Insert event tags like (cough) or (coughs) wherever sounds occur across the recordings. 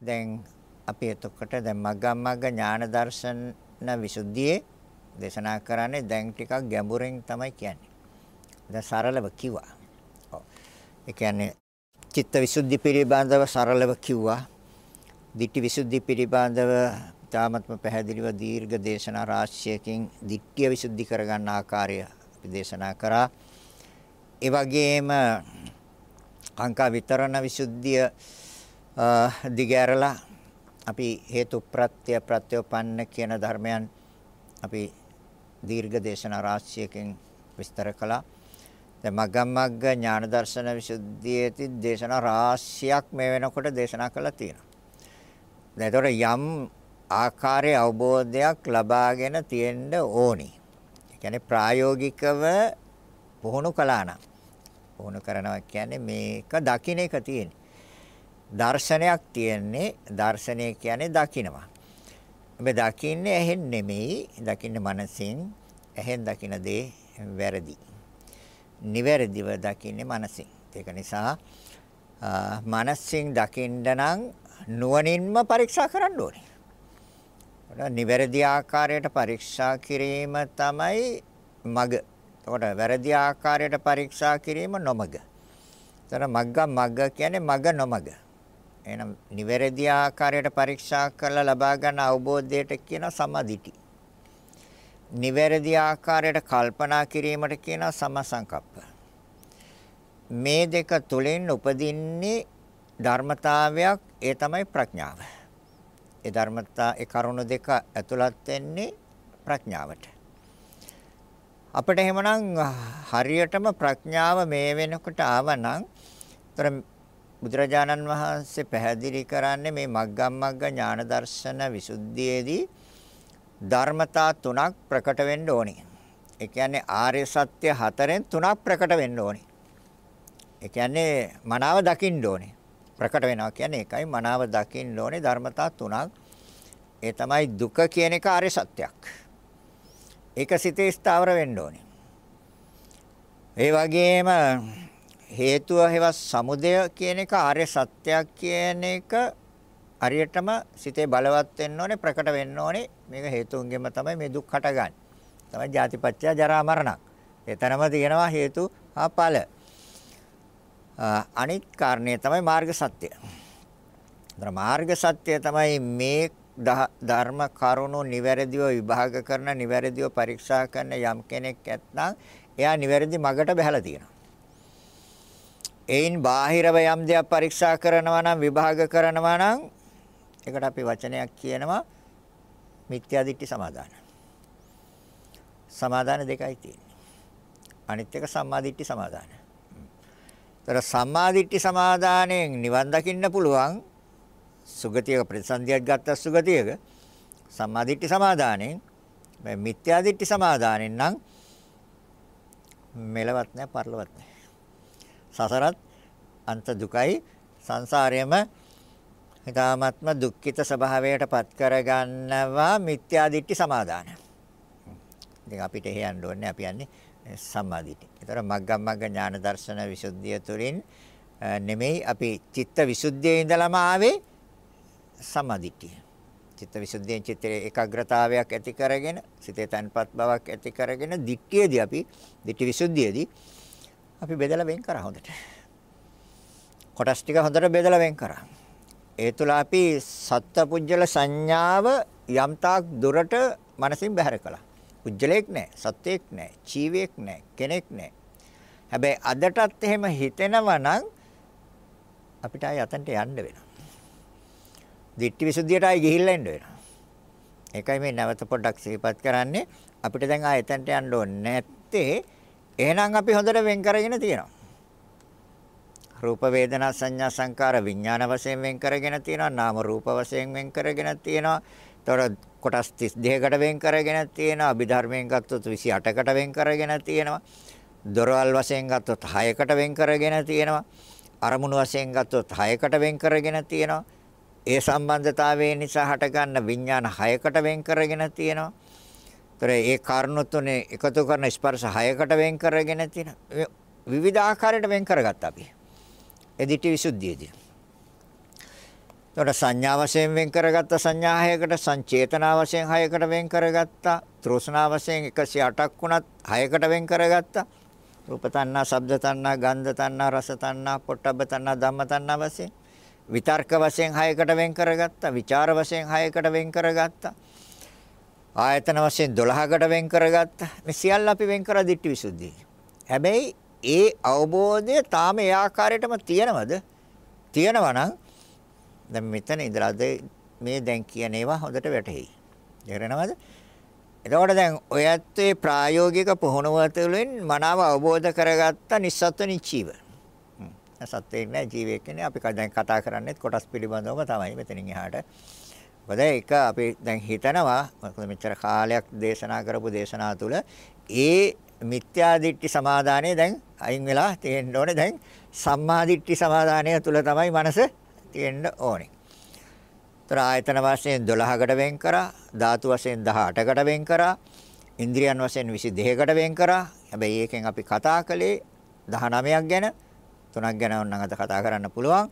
දැන් අපි එතකොට දැන් මග්ගමග්ග ඥාන දර්ශන විසුද්ධියේ දේශනා කරන්නේ දැන් ටිකක් ගැඹුරින් තමයි කියන්නේ. දැන් සරලව කිව්වා. ඔව්. ඒ කියන්නේ චිත්ත විසුද්ධි පිළිබඳව සරලව කිව්වා. ditthi විසුද්ධි පිළිබඳව තාමත්ම පැහැදිලිව දීර්ඝ දේශනා රාශියකින් ditthිය විසුද්ධි කරගන්න ආකාරය අපි දේශනා කරා. ඒ වගේම කාංකා විතරණ විසුද්ධිය දිගෑරලා අපි හේතු ප්‍රත්‍ය ප්‍රත්‍යෝපන්න කියන ධර්මයන් අපි දීර්ඝ දේශනා රාශියකින් විස්තර කළා. දැන් මග්ගමග්ග ඥාන දර්ශන විසුද්ධියේදී දේශනා රාශියක් මේ වෙනකොට දේශනා කළා තියෙනවා. දැන් ඒතකොට යම් ආකාරයේ අවබෝධයක් ලබාගෙන තියෙන්න ඕනි. ඒ කියන්නේ ප්‍රායෝගිකව පුහුණු කළා නම් පුහුණු කරනවා කියන්නේ මේක දකින්න එක තියෙන්නේ. දර්ශනයක් තියෙන්නේ දර්ශනය කියන්නේ දකින්නවා. මේ දකින්නේ ඇහෙන් නෙමෙයි දකින්නේ මනසින් ඇහෙන් දකින දේ වැරදි. නිවැරදිව දකින්නේ මනසින්. ඒක නිසා මනසින් දකින්න නම් නුවණින්ම පරීක්ෂා කරන්න ඕනේ. නිවැරදි ආකාරයට පරීක්ෂා කිරීම තමයි මග. එතකොට වැරදි ආකාරයට පරීක්ෂා කිරීම නොමග. එතන මග්ග මග්ග කියන්නේ මග නොමග. එහෙනම් නිවැරදි ආකාරයට පරීක්ෂා කරලා ලබා ගන්න අවබෝධයට කියන සමාධිටි. නිවැරදි ආකාරයට කල්පනා කිරීමට කියන සමසංකප්ප. මේ දෙක තුලින් උපදින්නේ ධර්මතාවයක් ඒ තමයි ප්‍රඥාව. ඒ ධර්මතා ඒ කරුණු දෙක ඇතුළත් වෙන්නේ ප්‍රඥාවට. අපිට එහෙමනම් හරියටම ප්‍රඥාව මේ වෙනකොට ආවනම් බුදුරජාණන් වහන්සේ පැහැදිලි කරන්නේ මේ මග්ගමග්ග ඥාන දර්ශන විසුද්ධියේදී ධර්මතා තුනක් ප්‍රකට වෙන්න ඕනේ. ඒ කියන්නේ ආර්ය සත්‍ය හතරෙන් තුනක් ප්‍රකට වෙන්න ඕනේ. ඒ කියන්නේ මනාව දකින්න ඕනේ. ප්‍රකට වෙනවා කියන්නේ ඒකයි මනාව දකින්න ඕනේ ධර්මතා තුනක්. ඒ තමයි දුක කියන එක ආර්ය සත්‍යයක්. ඒක සිතේ ස්ථාවර වෙන්න ඕනේ. ඒ වගේම හේතුව හේවත් සමුදය කියන එක ආර්ය සත්‍යයක් කියන එක හරියටම සිතේ බලවත් වෙන්න ඕනේ ප්‍රකට වෙන්න ඕනේ මේක හේතුන්ගෙන්ම තමයි මේ දුක් හටගන්නේ තමයි ජාතිපච්චය ජරා මරණ එතනම තියෙනවා හේතු හා ඵල අනිත් කාරණේ තමයි මාර්ග සත්‍ය. දර මාර්ග සත්‍ය තමයි මේ ධර්ම කරුණු නිවැරදිව විභාග කරන නිවැරදිව පරීක්ෂා කරන යම් කෙනෙක් ඇත්නම් එයා නිවැරදි මගට බහැලා තියෙනවා. එයින් බාහිරව යම් දෙයක් පරීක්ෂා කරනවා නම් විභාග කරනවා නම් ඒකට අපි වචනයක් කියනවා මිත්‍යා දිට්ඨි සමාදාන. සමාදාන දෙකයි තියෙන්නේ. අනිත් එක සම්මා දිට්ඨි සමාදාන. ඒතර සම්මා දිට්ඨි සමාදානයෙන් නිවන් දකින්න පුළුවන් සුගතියක ප්‍රතිසන්දියක් ගත්ත සුගතියක සම්මා දිට්ඨි සමාදානයෙන් මේ මිත්‍යා දිට්ඨි සමාදානෙන් නම් මෙලවත් නැහැ පරලවත් නැහැ. සසරත් අන්ත දුකයි සංසාරයේම ඊ타ත්ම දුක්ඛිත ස්වභාවයට පත් කරගන්නවා මිත්‍යා දිට්ඨි සමාදාන. ඉතින් අපිට එහෙයන්න ඕනේ අපි යන්නේ සම්මා දිට්ඨි. ඒතර මග්ගම් මග්ග ඥාන දර්ශන විසුද්ධිය තුළින් නෙමෙයි අපි චිත්ත විසුද්ධියේ ඉඳලම ආවේ සම්මා දිට්ඨිය. චිත්ත විසුද්ධියෙන් චිත්තේ ඒකාග්‍රතාවයක් ඇති කරගෙන සිතේ තන්පත් බවක් ඇති කරගෙන දිට්ඨියේදී අපි දිට්ඨි විසුද්ධියේදී අපි බෙදලා වෙන් කරා හොඳට. කොටස් ටික හොඳට බෙදලා වෙන් කරා. ඒ තුල අපි සත්පුජ්‍යල සංඥාව යම්තාක් දුරට මනසින් බැහැර කළා. පුජ්‍යලයක් නැහැ, සත්වයක් නැහැ, ජීවියෙක් නැහැ, කෙනෙක් නැහැ. හැබැයි අදටත් එහෙම හිතෙනවා නම් අපිට ආය යතන්ට යන්න වෙනවා. දිට්ඨි විසුද්ධියට ආයි ගිහිල්ලා එන්න වෙනවා. ඒකයි මේ නැවත පොඩ්ඩක් සිහිපත් කරන්නේ අපිට දැන් ආය එතනට යන්න ඕනේ නැත්තේ එහෙනම් අපි හොඳට වෙන් කරගෙන තියෙනවා. රූප වේදනා සංඥා සංකාර විඥාන වශයෙන් වෙන් කරගෙන තියෙනවා. නාම රූප වශයෙන් වෙන් කරගෙන තියෙනවා. එතකොට කොටස් 32කට වෙන් කරගෙන තියෙනවා. අභිධර්මයෙන් ගත්තොත් 28කට වෙන් කරගෙන තියෙනවා. දොරවල් වශයෙන් ගත්තොත් 6කට වෙන් කරගෙන තියෙනවා. අරමුණු වශයෙන් ගත්තොත් 6කට වෙන් කරගෙන තියෙනවා. ඒ සම්බන්ධතාවය නිසා හටගන්න විඥාන 6කට වෙන් කරගෙන තියෙනවා. ඒතර ඒ කාරණු තුනේ එකතු කරන ස්පර්ශ 6කට වෙන් කරගෙන තියෙන විවිධ ආකාරයට වෙන් කරගත්තා අපි. එදිටි විසුද්ධියේදී. එතකොට සංඥා වශයෙන් වෙන් කරගත්ත සංඥා හයකට සංචේතනා වශයෙන් හයකට වෙන් කරගත්තා. තෘෂ්ණා වශයෙන් 108ක් වුණත් හයකට වෙන් කරගත්තා. රූප තණ්හා, ශබ්ද තණ්හා, ගන්ධ තණ්හා, රස තණ්හා, පොට්ටබ්බ තණ්හා, ධම්ම තණ්හා වශයෙන් විතර්ක වශයෙන් හයකට වෙන් කරගත්තා. ਵਿਚාර වශයෙන් හයකට වෙන් කරගත්තා. ආයතන වශයෙන් 12කට වෙන් කරගත්තා. මේ සියල්ල අපි වෙන් කරා දිට්ඨි විසුද්ධිය. හැබැයි ඒ අවබෝධය තාම ඒ ආකාරයටම තියෙනවද? තියෙනවා නම් දැන් මෙතන ඉඳලා මේ දැන් කියන ඒවා හොඳට වැටහෙයි. තේරෙනවද? එතකොට දැන් ඔය ඇත්තේ ප්‍රායෝගික පුහුණුව තුළින් මනාව අවබෝධ කරගත්ත නිස්සත්ව නිචීව. සත්‍යයක් නෑ ජීවයක් නෑ අපි දැන් කතා කරන්නේ කොටස් පිළිබඳවම තමයි මෙතනින් එහාට. මොකද ඒක අපි දැන් හිතනවා මොකද මෙච්චර කාලයක් දේශනා කරපු දේශනා තුළ ඒ මිත්‍යා දිට්ඨි සමාදානය දැන් අයින් වෙලා තියෙන්න ඕනේ දැන් සම්මා දිට්ඨි සමාදානය තුළ තමයි මනස තියෙන්න ඕනේ. ତර ආයතන වශයෙන් 12කට වෙන් කරා, ධාතු වශයෙන් 18කට වෙන් කරා, ඉන්ද්‍රියන් වශයෙන් 22කට වෙන් කරා. හැබැයි ඒකෙන් අපි කතා කළේ 19ක් ගැන. තුනක් ගැන ඕනනම් අද කතා කරන්න පුළුවන්.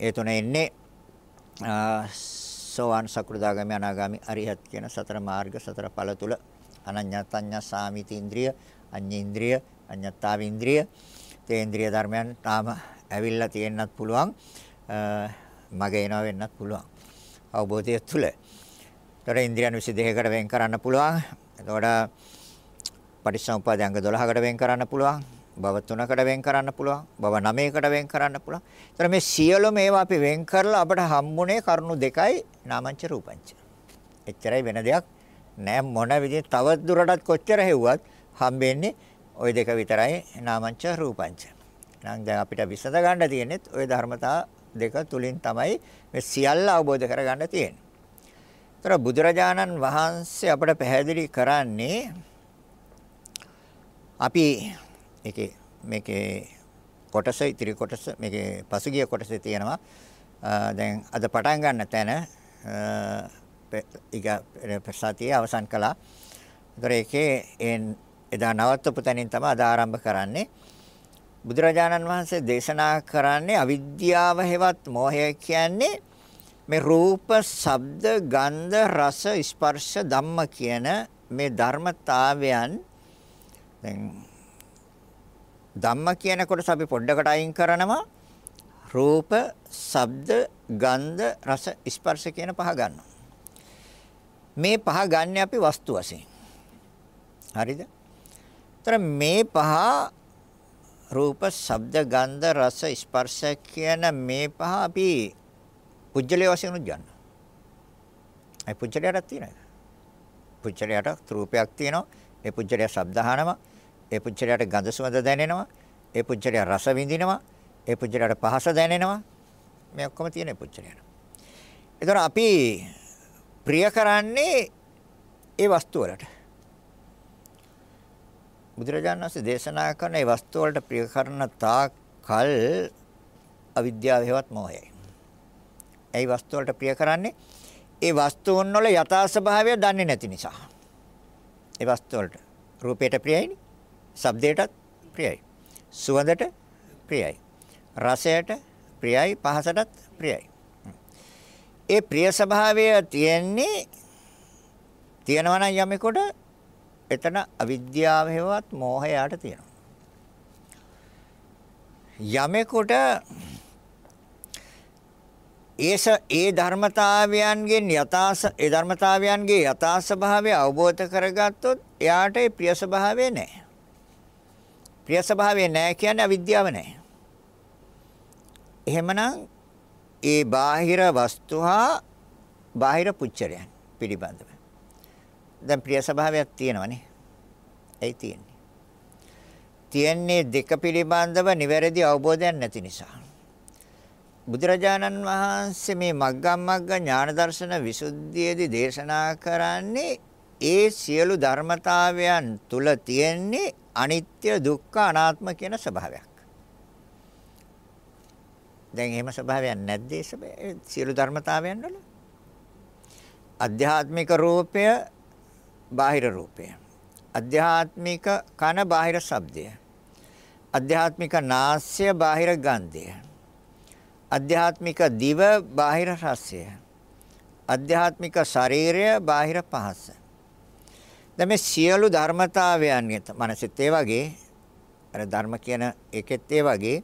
ඒ තුන එන්නේ සෝවාන් සකෘදාගාමි අනාගාමි අරිහත් කියන සතර මාර්ග සතර ඵල තුල අනඤ්ඤතඤ්ඤ සාමිති ඉන්ද්‍රිය, අඤ්ඤ ඉන්ද්‍රිය, අඤ්ඤත්තාව ඉන්ද්‍රිය, තේ ඉන්ද්‍රිය ධර්මයන් තාම ඇවිල්ලා තියෙන්නත් පුළුවන්. මග එනවා වෙන්නත් පුළුවන්. අවබෝධය තුළ. ඒතර ඉන්ද්‍රියන් 22කට වෙන් කරන්න පුළුවන්. එතකොට පටිච්චසමුප්පාද අංග 12කට වෙන් කරන්න පුළුවන්. භව 3කට වෙන් කරන්න පුළුවන්. භව 9කට වෙන් කරන්න පුළුවන්. ඒතර මේ සියලුම ඒවා අපි වෙන් කරලා අපට හම්බුනේ කරුණු දෙකයි නාමංච රූපංච. එච්චරයි වෙන දෙයක් නෑ මොන විදිහේ තව දුරටත් කොච්චර හෙව්වත් හම්බෙන්නේ ওই දෙක විතරයි නාමංච රූපංච. නම් දැන් අපිට විසඳ ගන්න තියෙන්නේ ওই ධර්මතා දෙක තුලින් තමයි මේ සියල්ල අවබෝධ කරගන්න තියෙන්නේ. ඒතර බුදුරජාණන් වහන්සේ අපට පැහැදිලි කරන්නේ අපි ඒකේ මේකේ කොටස ඉතිරි කොටස මේකේ පසුගිය කොටසේ තියෙනවා දැන් අද පටන් ගන්න තැන ඊග ප්‍රසාතිය අවසන් කළා. ඒතර ඒකේ එදා නවත්වපු තැනින් තමයි අද ආරම්භ කරන්නේ. බුදුරජාණන් වහන්සේ දේශනා කරන්නේ අවිද්‍යාව හෙවත් මෝහය කියන්නේ මේ රූප, ශබ්ද, ගන්ධ, රස, ස්පර්ශ, ධම්ම කියන මේ ධර්මතාවයන් දැන් ධම්ම කියන කොටස අපි පොඩ්ඩකට අයින් කරනවා රූප, ශබ්ද, ගන්ධ, රස, ස්පර්ශ කියන පහ ගන්නවා. මේ පහ ගන්න අපි වස්තු වශයෙන්. හරිද? ତර මේ පහ රූප, ශබ්ද, ගන්ධ, රස, ස්පර්ශ කියන මේ පහ අපි පුජ්‍යලයේ වශයෙන් උත් ගන්නවා. ඒ පුජ්‍යලයටත් තියෙනවා. පුජ්‍යලයට රූපයක් තියෙනවා. ඒ පුජ්‍යලය ශබ්ද අහනවා. ඒ පුජ්‍යලයට ගඳ සුවඳ දැනෙනවා. ඒ පුජ්‍යලය රස විඳිනවා. ඒ පුජ්‍යලයට පහස දැනෙනවා. මේ ඔක්කොම තියෙන පුජ්‍යලයට. ඒතර අපි ප්‍රිය කරන්නේ ඒ වස්තු වලට. බුදුරජාණන් වහන්සේ දේශනා කරන මේ වස්තු වලට ප්‍රිය කරන තාක් කල් අවිද්‍යාව හේවත් මොහයයි. ඒ වස්තු වලට ප්‍රිය කරන්නේ ඒ වස්තුන් වල යථා ස්වභාවය දන්නේ නැති නිසා. ඒ වස්තු වලට රූපයට ප්‍රියයිනි, ශබ්දයටත් ප්‍රියයි, සුවඳට ප්‍රියයි, රසයට ප්‍රියයි, පහසටත් ප්‍රියයි. ඒ ප්‍රිය ස්වභාවය තියෙන්නේ තියෙනවා නම් යමෙකුට එතන අවිද්‍යාව හේවත් මෝහයට තියෙනවා. යමෙකුට ඒස ඒ ධර්මතාවයන්ගෙන් යථාස ඒ ධර්මතාවයන්ගේ යථා ස්වභාවය අවබෝධ කරගත්තොත් එයාට ඒ ප්‍රිය ස්වභාවය නැහැ. ප්‍රිය ස්වභාවය නැහැ කියන්නේ අවිද්‍යාව නැහැ. එහෙමනම් ඒ බාහිර වස්තු හා බාහිර පුච්චරයන් පිළිබඳව දැන් ප්‍රිය ස්වභාවයක් තියෙනවනේ. ඇයි තියෙන්නේ? තියෙන්නේ දෙක පිළිබඳව නිවැරදි අවබෝධයක් නැති නිසා. බුදුරජාණන් වහන්සේ මේ මග්ගම් මග්ග ඥාන දර්ශන විසුද්ධියේදී දේශනා කරන්නේ ඒ සියලු ධර්මතාවයන් තුල තියෙන්නේ අනිත්‍ය දුක්ඛ අනාත්ම කියන ස්වභාවයක්. දැන් එහෙම ස්වභාවයක් නැද්ද ඒ සියලු ධර්මතාවයන් වල? අධ්‍යාත්මික රූපය බාහිර රූපය. අධ්‍යාත්මික කන බාහිර ශබ්දය. අධ්‍යාත්මික නාස්‍ය බාහිර ගන්ධය. අධ්‍යාත්මික දිව බාහිර රසය. අධ්‍යාත්මික ශරීරය බාහිර පහස. දැන් මේ සියලු ධර්මතාවයන් මනසෙත් ඒ වගේ අර ධර්ම කියන එකෙත් ඒ වගේ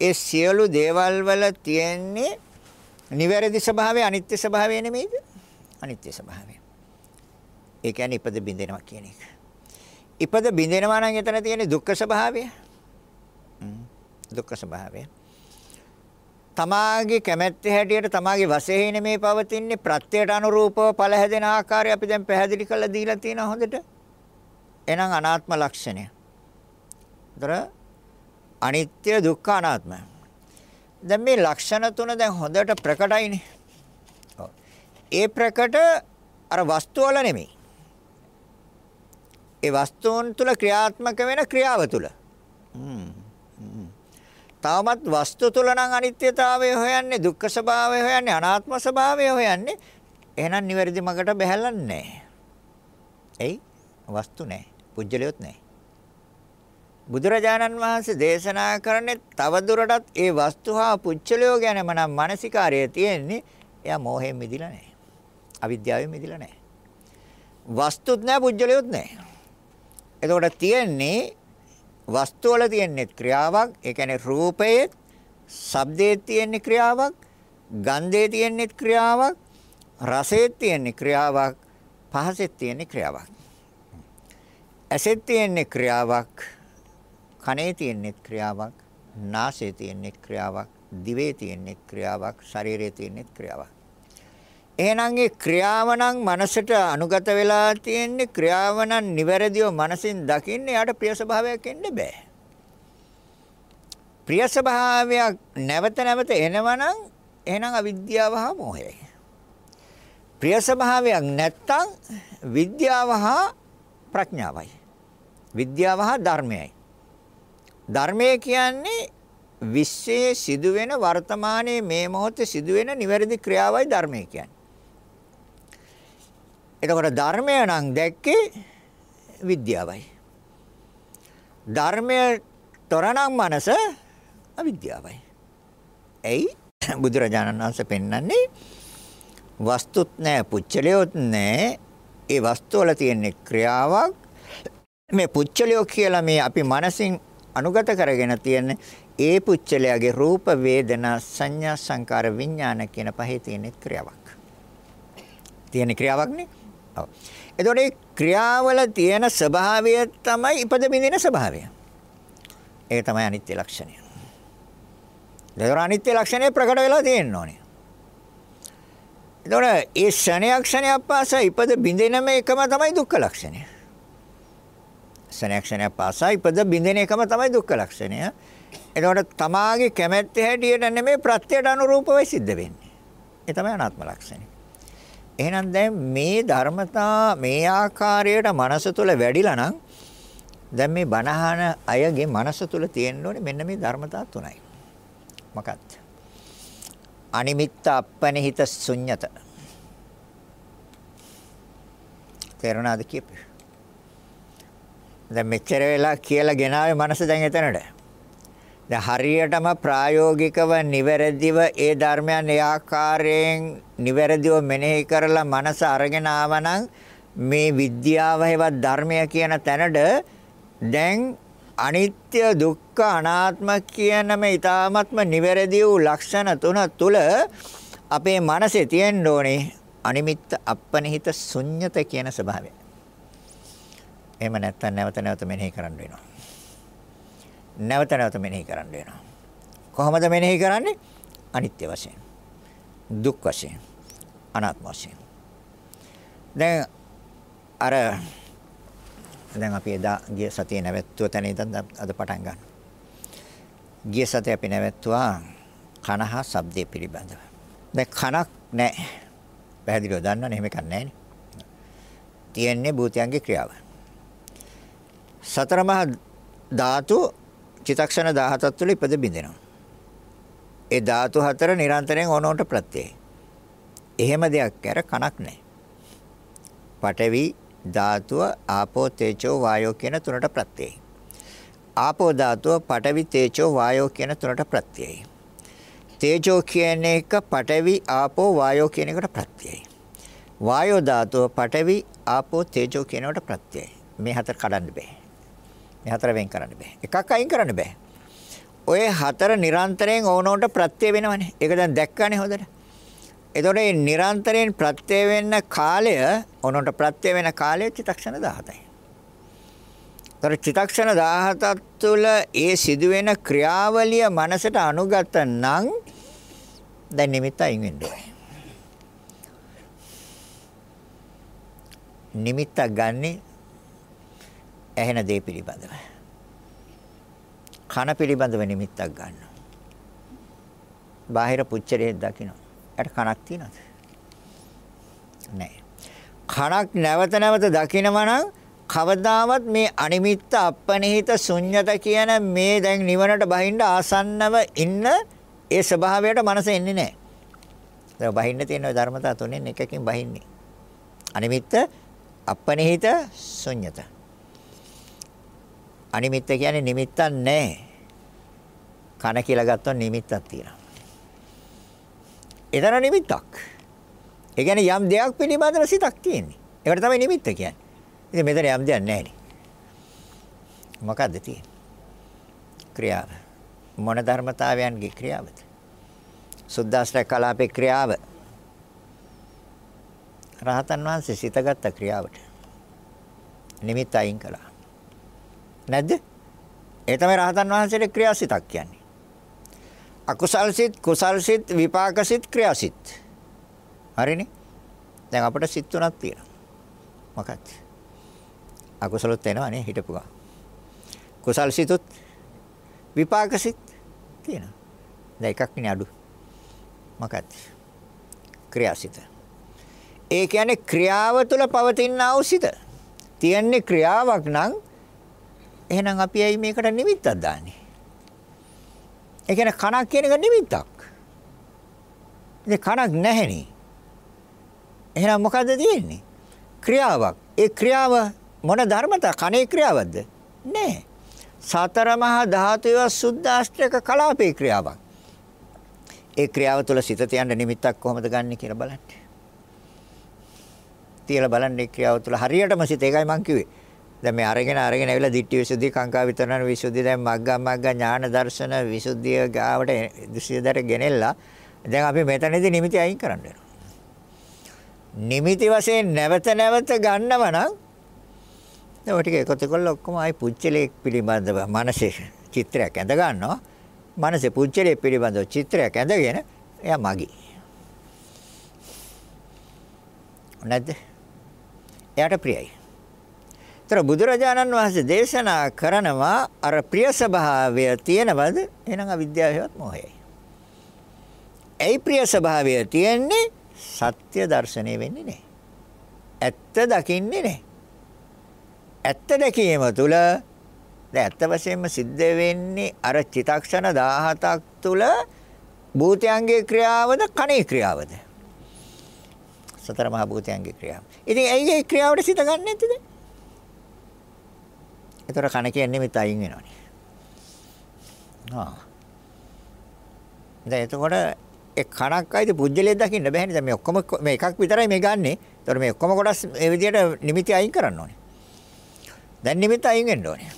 ඒ සියලු දේවල් වල තියෙන්නේ නිවැරදි ස්වභාවය අනිත්‍ය ස්වභාවය නෙමෙයිද? අනිත්‍ය ස්වභාවය. ඒ කියන්නේ ඉපද බින්දෙනවා කියන එක. ඉපද බින්දෙනවා නම් එතන තියෙන්නේ දුක්ඛ ස්වභාවය. දුක්ඛ ස්වභාවය. තමාගේ කැමැත්ත හැටියට තමාගේ වශයෙන් නෙමේ පවතින්නේ ප්‍රත්‍යයට අනුරූපව ඵල හැදෙන ආකාරය අපි දැන් පැහැදිලි කරලා දීලා තියෙනවා හොඳට. එහෙනම් අනාත්ම ලක්ෂණය. ඒතර අනිත්‍ය දුක්ඛ අනාත්ම. දැන් මේ ලක්ෂණ තුන දැන් හොඳට ප්‍රකටයිනේ. ඒ ප්‍රකට අර වස්තු වල නෙමෙයි. ඒ වස්තුන් තුල ක්‍රියාත්මක වෙන ක්‍රියාව තුල. තවමත් වස්තු තුල නම් අනිත්‍යතාවය හොයන්නේ දුක්ඛ ස්වභාවය හොයන්නේ අනාත්ම ස්වභාවය හොයන්නේ එහෙනම් නිවැරදි මගට බහැලන්නේ නැහැ. එයි වස්තු නැහැ. පුජ්‍යලියොත් නැහැ. බුදුරජාණන් වහන්සේ දේශනා කරන්නේ තවදුරටත් ඒ වස්තු හා පුච්චලයෝ ගැනම නම් මානසිකාරය තියෙන්නේ එයා මෝහයෙන් මිදිලා නැහැ. අවිද්‍යාවෙන් මිදිලා නැහැ. වස්තුත් නැහැ පුච්චලයොත් නැහැ. එතකොට තියෙන්නේ වස්තු වල තියෙන්නේ ක්‍රියාවක්. ඒ කියන්නේ රූපයේ, ශබ්දයේ තියෙන්නේ ක්‍රියාවක්, ගන්ධයේ තියෙන්නේ ක්‍රියාවක්, රසයේ තියෙන්නේ ක්‍රියාවක්, පහසේ තියෙන්නේ ක්‍රියාවක්. ඇසෙත් තියෙන්නේ ක්‍රියාවක් කනේ තියෙන ක්‍රියාවක්, නාසයේ තියෙන ක්‍රියාවක්, දිවේ තියෙන ක්‍රියාවක්, ශරීරයේ තියෙන ක්‍රියාවක්. එහෙනම් ඒ ක්‍රියාව නම් මනසට අනුගත වෙලා තියෙන්නේ ක්‍රියාව නම් නිවැරදිව මනසින් දකින්නේ යාට ප්‍රිය ස්වභාවයක් එන්න බෑ. ප්‍රිය ස්වභාවයක් නැවත නැවත එනවනම් එහෙනම් අවිද්‍යාව හා මෝහයයි. ප්‍රිය ස්වභාවයක් නැත්තම් විද්‍යාව හා ප්‍රඥාවයි. විද්‍යාව හා ධර්මයයි. ධර්මය කියන්නේ විශ්වයේ සිදුවෙන වර්තමානයේ මේ මොහොතේ සිදුවෙන නිවැරදි ක්‍රියාවයි ධර්මය කියන්නේ. එතකොට ධර්මය නම් දැක්කේ විද්‍යාවයි. ධර්මය තොරණම් මනස අවිද්‍යාවයි. එයි (coughs) බුදුරජාණන් වහන්සේ පෙන්වන්නේ වස්තුත් නැහැ පුච්චලියොත් නැහැ ඒ වස්තු වල තියෙන ක්‍රියාවක් (coughs) මේ පුච්චලියෝ කියලා මේ අපි මනසින් අනුගත කරගෙන තියෙන ඒ පුච්චලයාගේ රූප වේදනා සංඥා සංකාර විඥාන කියන පහේ තියෙන ක්‍රියාවක්. තියෙන ක්‍රියාවක්නේ. ඔව්. එතකොට මේ ක්‍රියාවල තියෙන ස්වභාවය තමයි ඉපද බින්දින ස්වභාවය. ඒක තමයි අනිත්‍ය ලක්ෂණය. ඒතර අනිත්‍ය ලක්ෂණය ප්‍රකට වෙලා තියෙන්න ඕනේ. එතකොට ඒ ක්ෂණයක් ක්ෂණයක් පාසා ඉපද බින්දිනම එකම තමයි දුක්ඛ ලක්ෂණය. ක්ෂණයක් ක්ෂණයක් පාසා ඉපද බින්දෙන එකම තමයි දුක්ඛ ලක්ෂණය. එතකොට තමාගේ කැමැත්ත හැටියට නෙමෙයි ප්‍රත්‍යයට අනුරූපව සිද්ධ වෙන්නේ. ඒ තමයි අනාත්ම ලක්ෂණය. එහෙනම් දැන් මේ ධර්මතා මේ ආකාරයට මනස තුල වැඩිලා නම් දැන් මේ බණහන අයගේ මනස තුල තියෙන්න ඕනේ මෙන්න මේ ධර්මතා තුනයි. මොකක්ද? අනිමිත්ත අපනිහිත ශුන්්‍යත. තේරුණාද කියපේ? දැන් මෙච්චර වෙලා කියලා ගෙනාවේ මනස දැන් එතනට. දැන් හරියටම ප්‍රායෝගිකව නිවැරදිව ඒ ධර්මයන් ඒ ආකාරයෙන් නිවැරදිව මෙනෙහි කරලා මනස අරගෙන ආවනම් මේ විද්‍යාව හේවත් ධර්මය කියන තැනට දැන් අනිත්‍ය දුක්ඛ අනාත්ම කියන මේ ඊ타ත්ම නිවැරදි වූ ලක්ෂණ තුන තුල අපේ මනසේ තියෙන්න ඕනේ අනිමිත්ත අපනිහිත ශුන්්‍යත කියන ස්වභාවය. එහෙම නැත්නම් නැවත නැවත මෙනෙහි කරන්න වෙනවා. නැවත නැවත මෙනෙහි කරන්න වෙනවා. කොහොමද මෙනෙහි කරන්නේ? අනිත්‍ය වශයෙන්. දුක් වශයෙන්. අනාත්ම වශයෙන්. දැන් අර දැන් අපි එදා ගිය සතියේ නැවැත්තුව තැන ඉඳන් අද පටන් ගන්න. ගිය සතියේ අපි නැවැත්තුවා කන හා ශබ්දේ පිළිබඳව. දැන් කනක් නැහැ. පැහැදිලිව දන්නවනේ එහෙම එකක් නැහැ නේ. තියෙන්නේ භූතයන්ගේ ක්‍රියාව. සතර මහා ධාතු චිතක්ෂණ 17ක් තුළ ඉපද බින්දෙනවා. ඒ ධාතු හතර නිරන්තරයෙන් ඕනෝට ප්‍රත්‍යයයි. එහෙම දෙයක් කර කණක් නැහැ. පඨවි ධාතුව ආපෝ තේජෝ වායෝ කියන තුනට ප්‍රත්‍යයයි. ආපෝ ධාතුව පඨවි තේජෝ වායෝ කියන තුනට ප්‍රත්‍යයයි. තේජෝ කියන එක පඨවි ආපෝ වායෝ කියන එකට ප්‍රත්‍යයයි. වායෝ ධාතුව පඨවි ආපෝ තේජෝ කියනකට ප්‍රත්‍යයයි. මේ හතර කඩන්න බෑ. මේ හතර වෙන් කරන්න බෑ. එකක් අයින් කරන්න බෑ. ඔය හතර නිරන්තරයෙන් ඕනෝන්ට ප්‍රත්‍ය වෙනවනේ. ඒක දැන් දැක්කනේ හොඳට. එතකොට මේ නිරන්තරයෙන් ප්‍රත්‍ය වෙන්න කාලය ඕනෝන්ට ප්‍රත්‍ය වෙන කාලය චිත්තක්ෂණ 17යි. ତර චිත්තක්ෂණ 17ක් තුළ ඒ සිදුවෙන ක්‍රියාවලිය මනසට අනුගත නම් දැන් නිමිත්ත අයින් වෙන්න ඕනේ. නිමිත්තක් ගන්නෙ ඇහෙන දේ පිළිබඳව. කන පිළිබඳව නිමිත්තක් ගන්නවා. බාහිර පුච්චරේ දකින්න. ඒකට කනක් තියනද? නැහැ. කනක් නැවත නැවත දකිනවා නම් කවදාවත් මේ අනිමිත්ත අපනිහිත ශුන්්‍යත කියන මේ දැන් නිවනට බහින්න ආසන්නව ඉන්න ඒ ස්වභාවයට මනස එන්නේ නැහැ. දැන් බහින්න තියෙන ධර්මතා තුනෙන් එකකින් බහින්නේ. අනිමිත්ත අපනිහිත ශුන්්‍යත. අනිමිත්ත කියන්නේ නිමිත්තක් නැහැ. කන කියලා ගත්තොත් නිමිත්තක් තියෙනවා. එතන නිමිත්තක්. ඒ කියන්නේ යම් දෙයක් පිළිබඳව සිතක් තියෙන්නේ. ඒකට තමයි නිමිත්ත කියන්නේ. ඉතින් මෙතන යම් දෙයක් නැහැ නේ. මොකද්ද තියෙන්නේ? ක්‍රියාව. මොන ධර්මතාවයන්ගේ ක්‍රියාවද? සුද්දාස්ත්‍ර කලාපේ ක්‍රියාව. රහතන් වහන්සේ සිතගත් ක්‍රියාවට නිමිත්ත අයින් කළා. නැද්ද? ඒ තමයි රහතන් වහන්සේට ක්‍රියාසිතක් කියන්නේ. අකුසල් සිත්, කුසල් සිත්, විපාක සිත්, ක්‍රියාසිත. හරිනේ? දැන් අපිට සිත් තුනක් තියෙනවා. මොකක්ද? අකුසලොත් එනවනේ හිටපු ගා. කුසල් සිතුත් විපාක සිත් තියෙනවා. දැන් එකක් නේ අඩු. මොකක්ද? ක්‍රියාසිත. ඒ කියන්නේ ක්‍රියාව තුළ පවතින අවසිත. තියන්නේ ක්‍රියාවක් නම් එහෙනම් අපි ඇයි මේකට නිමිත්තක් දාන්නේ? ඒ කියන්නේ කණක් කියන එක නිමිත්තක්. ඉතින් කණක් නැහෙනේ. එහෙනම් මොකද්ද තියෙන්නේ? ක්‍රියාවක්. ඒ ක්‍රියාව මොන ධර්මතා කණේ ක්‍රියාවක්ද? නෑ. සතර මහා ධාතුව සුද්ධාෂ්ටක කලාපේ ක්‍රියාවක්. ඒ ක්‍රියාව තුළ සිත තියන්න නිමිත්තක් කොහොමද ගන්නෙ කියලා බලන්න. තියලා බලන්නේ ක්‍රියාව තුළ හරියටම සිත ඒකයි මං කිව්වේ. දැන් මේ අරගෙන අරගෙන ඇවිල්ලා දිට්ඨි විසුද්ධි කාංකා විතරණ විසුද්ධි දැන් මග්ගා මග්ගා ඥාන දර්ශන විසුද්ධිය ගාවට දුසියදට ගෙනෙල්ලා දැන් අපි මෙතනදී නිමිති අයින් කරන්න වෙනවා. නිමිති වශයෙන් නැවත නැවත ගන්නව නම් දැන් ඔය ටික එකතු කරලා ඔක්කොම ආයි පුච්චලේ පිළිබඳව මනසේ චිත්‍රයක් ඇඳ ගන්නවා. මනසේ පුච්චලේ පිළිබඳව චිත්‍රයක් ඇඳගෙන එයා මගී. නැද්ද? එයාට ප්‍රියයි. ତර බුදුරජාණන් වහන්සේ දේශනා කරනවා අර ප්‍රිය ස්වභාවය තියෙනවද? එහෙනම් අවිද්‍යාව හේවත් මොහයයි. ඒ ප්‍රිය ස්වභාවය තියෙන්නේ සත්‍ය දර්ශනය වෙන්නේ නැහැ. ඇත්ත දකින්නේ නැහැ. ඇත්ත දැකීම තුළ දැන් ඇත්ත වශයෙන්ම සිද්ධ වෙන්නේ අර චිතක්ෂණ 17ක් තුළ භූතයන්ගේ ක්‍රියාවද කණේ ක්‍රියාවද? සතර මහා භූතයන්ගේ ක්‍රියාව. ඉතින් ඇයි ඒ ක්‍රියාවට සිත ගන්න නැතිද? ඒතර කන කියන්නේ මෙත අයින් වෙනවනේ. ආ. දැන් එතකොට ඒ කනක් අයිද පුජ්‍යලේ දකින්න බෑනේ. දැන් මේ ඔක්කොම මේ එකක් විතරයි මේ ගන්නෙ. ඒතර මේ ඔක්කොම කොටස් මේ විදිහට නිමිති අයින් කරන්න ඕනේ. දැන් නිමිති අයින් වෙන්න ඕනේ.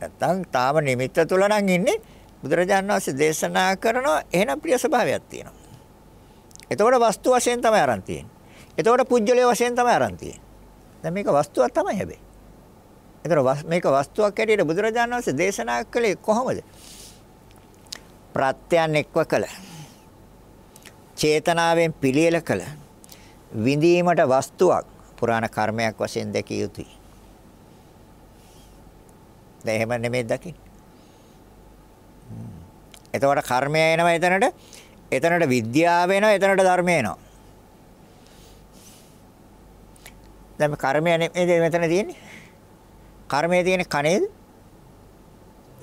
නැත්තම් තාම නිමිත්ත තුල නම් ඉන්නේ බුදුරජාණන් වහන්සේ දේශනා කරනවා එහෙනම් ප්‍රිය ස්වභාවයක් තියෙනවා. එතකොට වස්තු වශයෙන් තමයි අරන් තියෙන්නේ. එතකොට පුජ්‍යලයේ වශයෙන් තමයි අරන් තියෙන්නේ. දැන් මේක වස්තුවක් තමයි හැබැයි. එතකොට මේක වස්තුවක් හැටියට බුදුරජාණන් වහන්සේ දේශනා කළේ කොහොමද? ප්‍රත්‍යයන් එක්ව කළ. චේතනාවෙන් පිළියෙල කළ. විඳීමට වස්තුවක් පුරාණ කර්මයක් වශයෙන් දැකිය යුතුයි. දැන් එහෙම නෙමෙයි දකින්නේ. එතකොට කර්මය එනවා එතනට එතනට විද්‍යාව එනවා එතනට ධර්මය එනවා. දැන් මේ කර්මය නෙමෙයි මෙතන තියෙන්නේ. කර්මය තියෙන්නේ කනේද?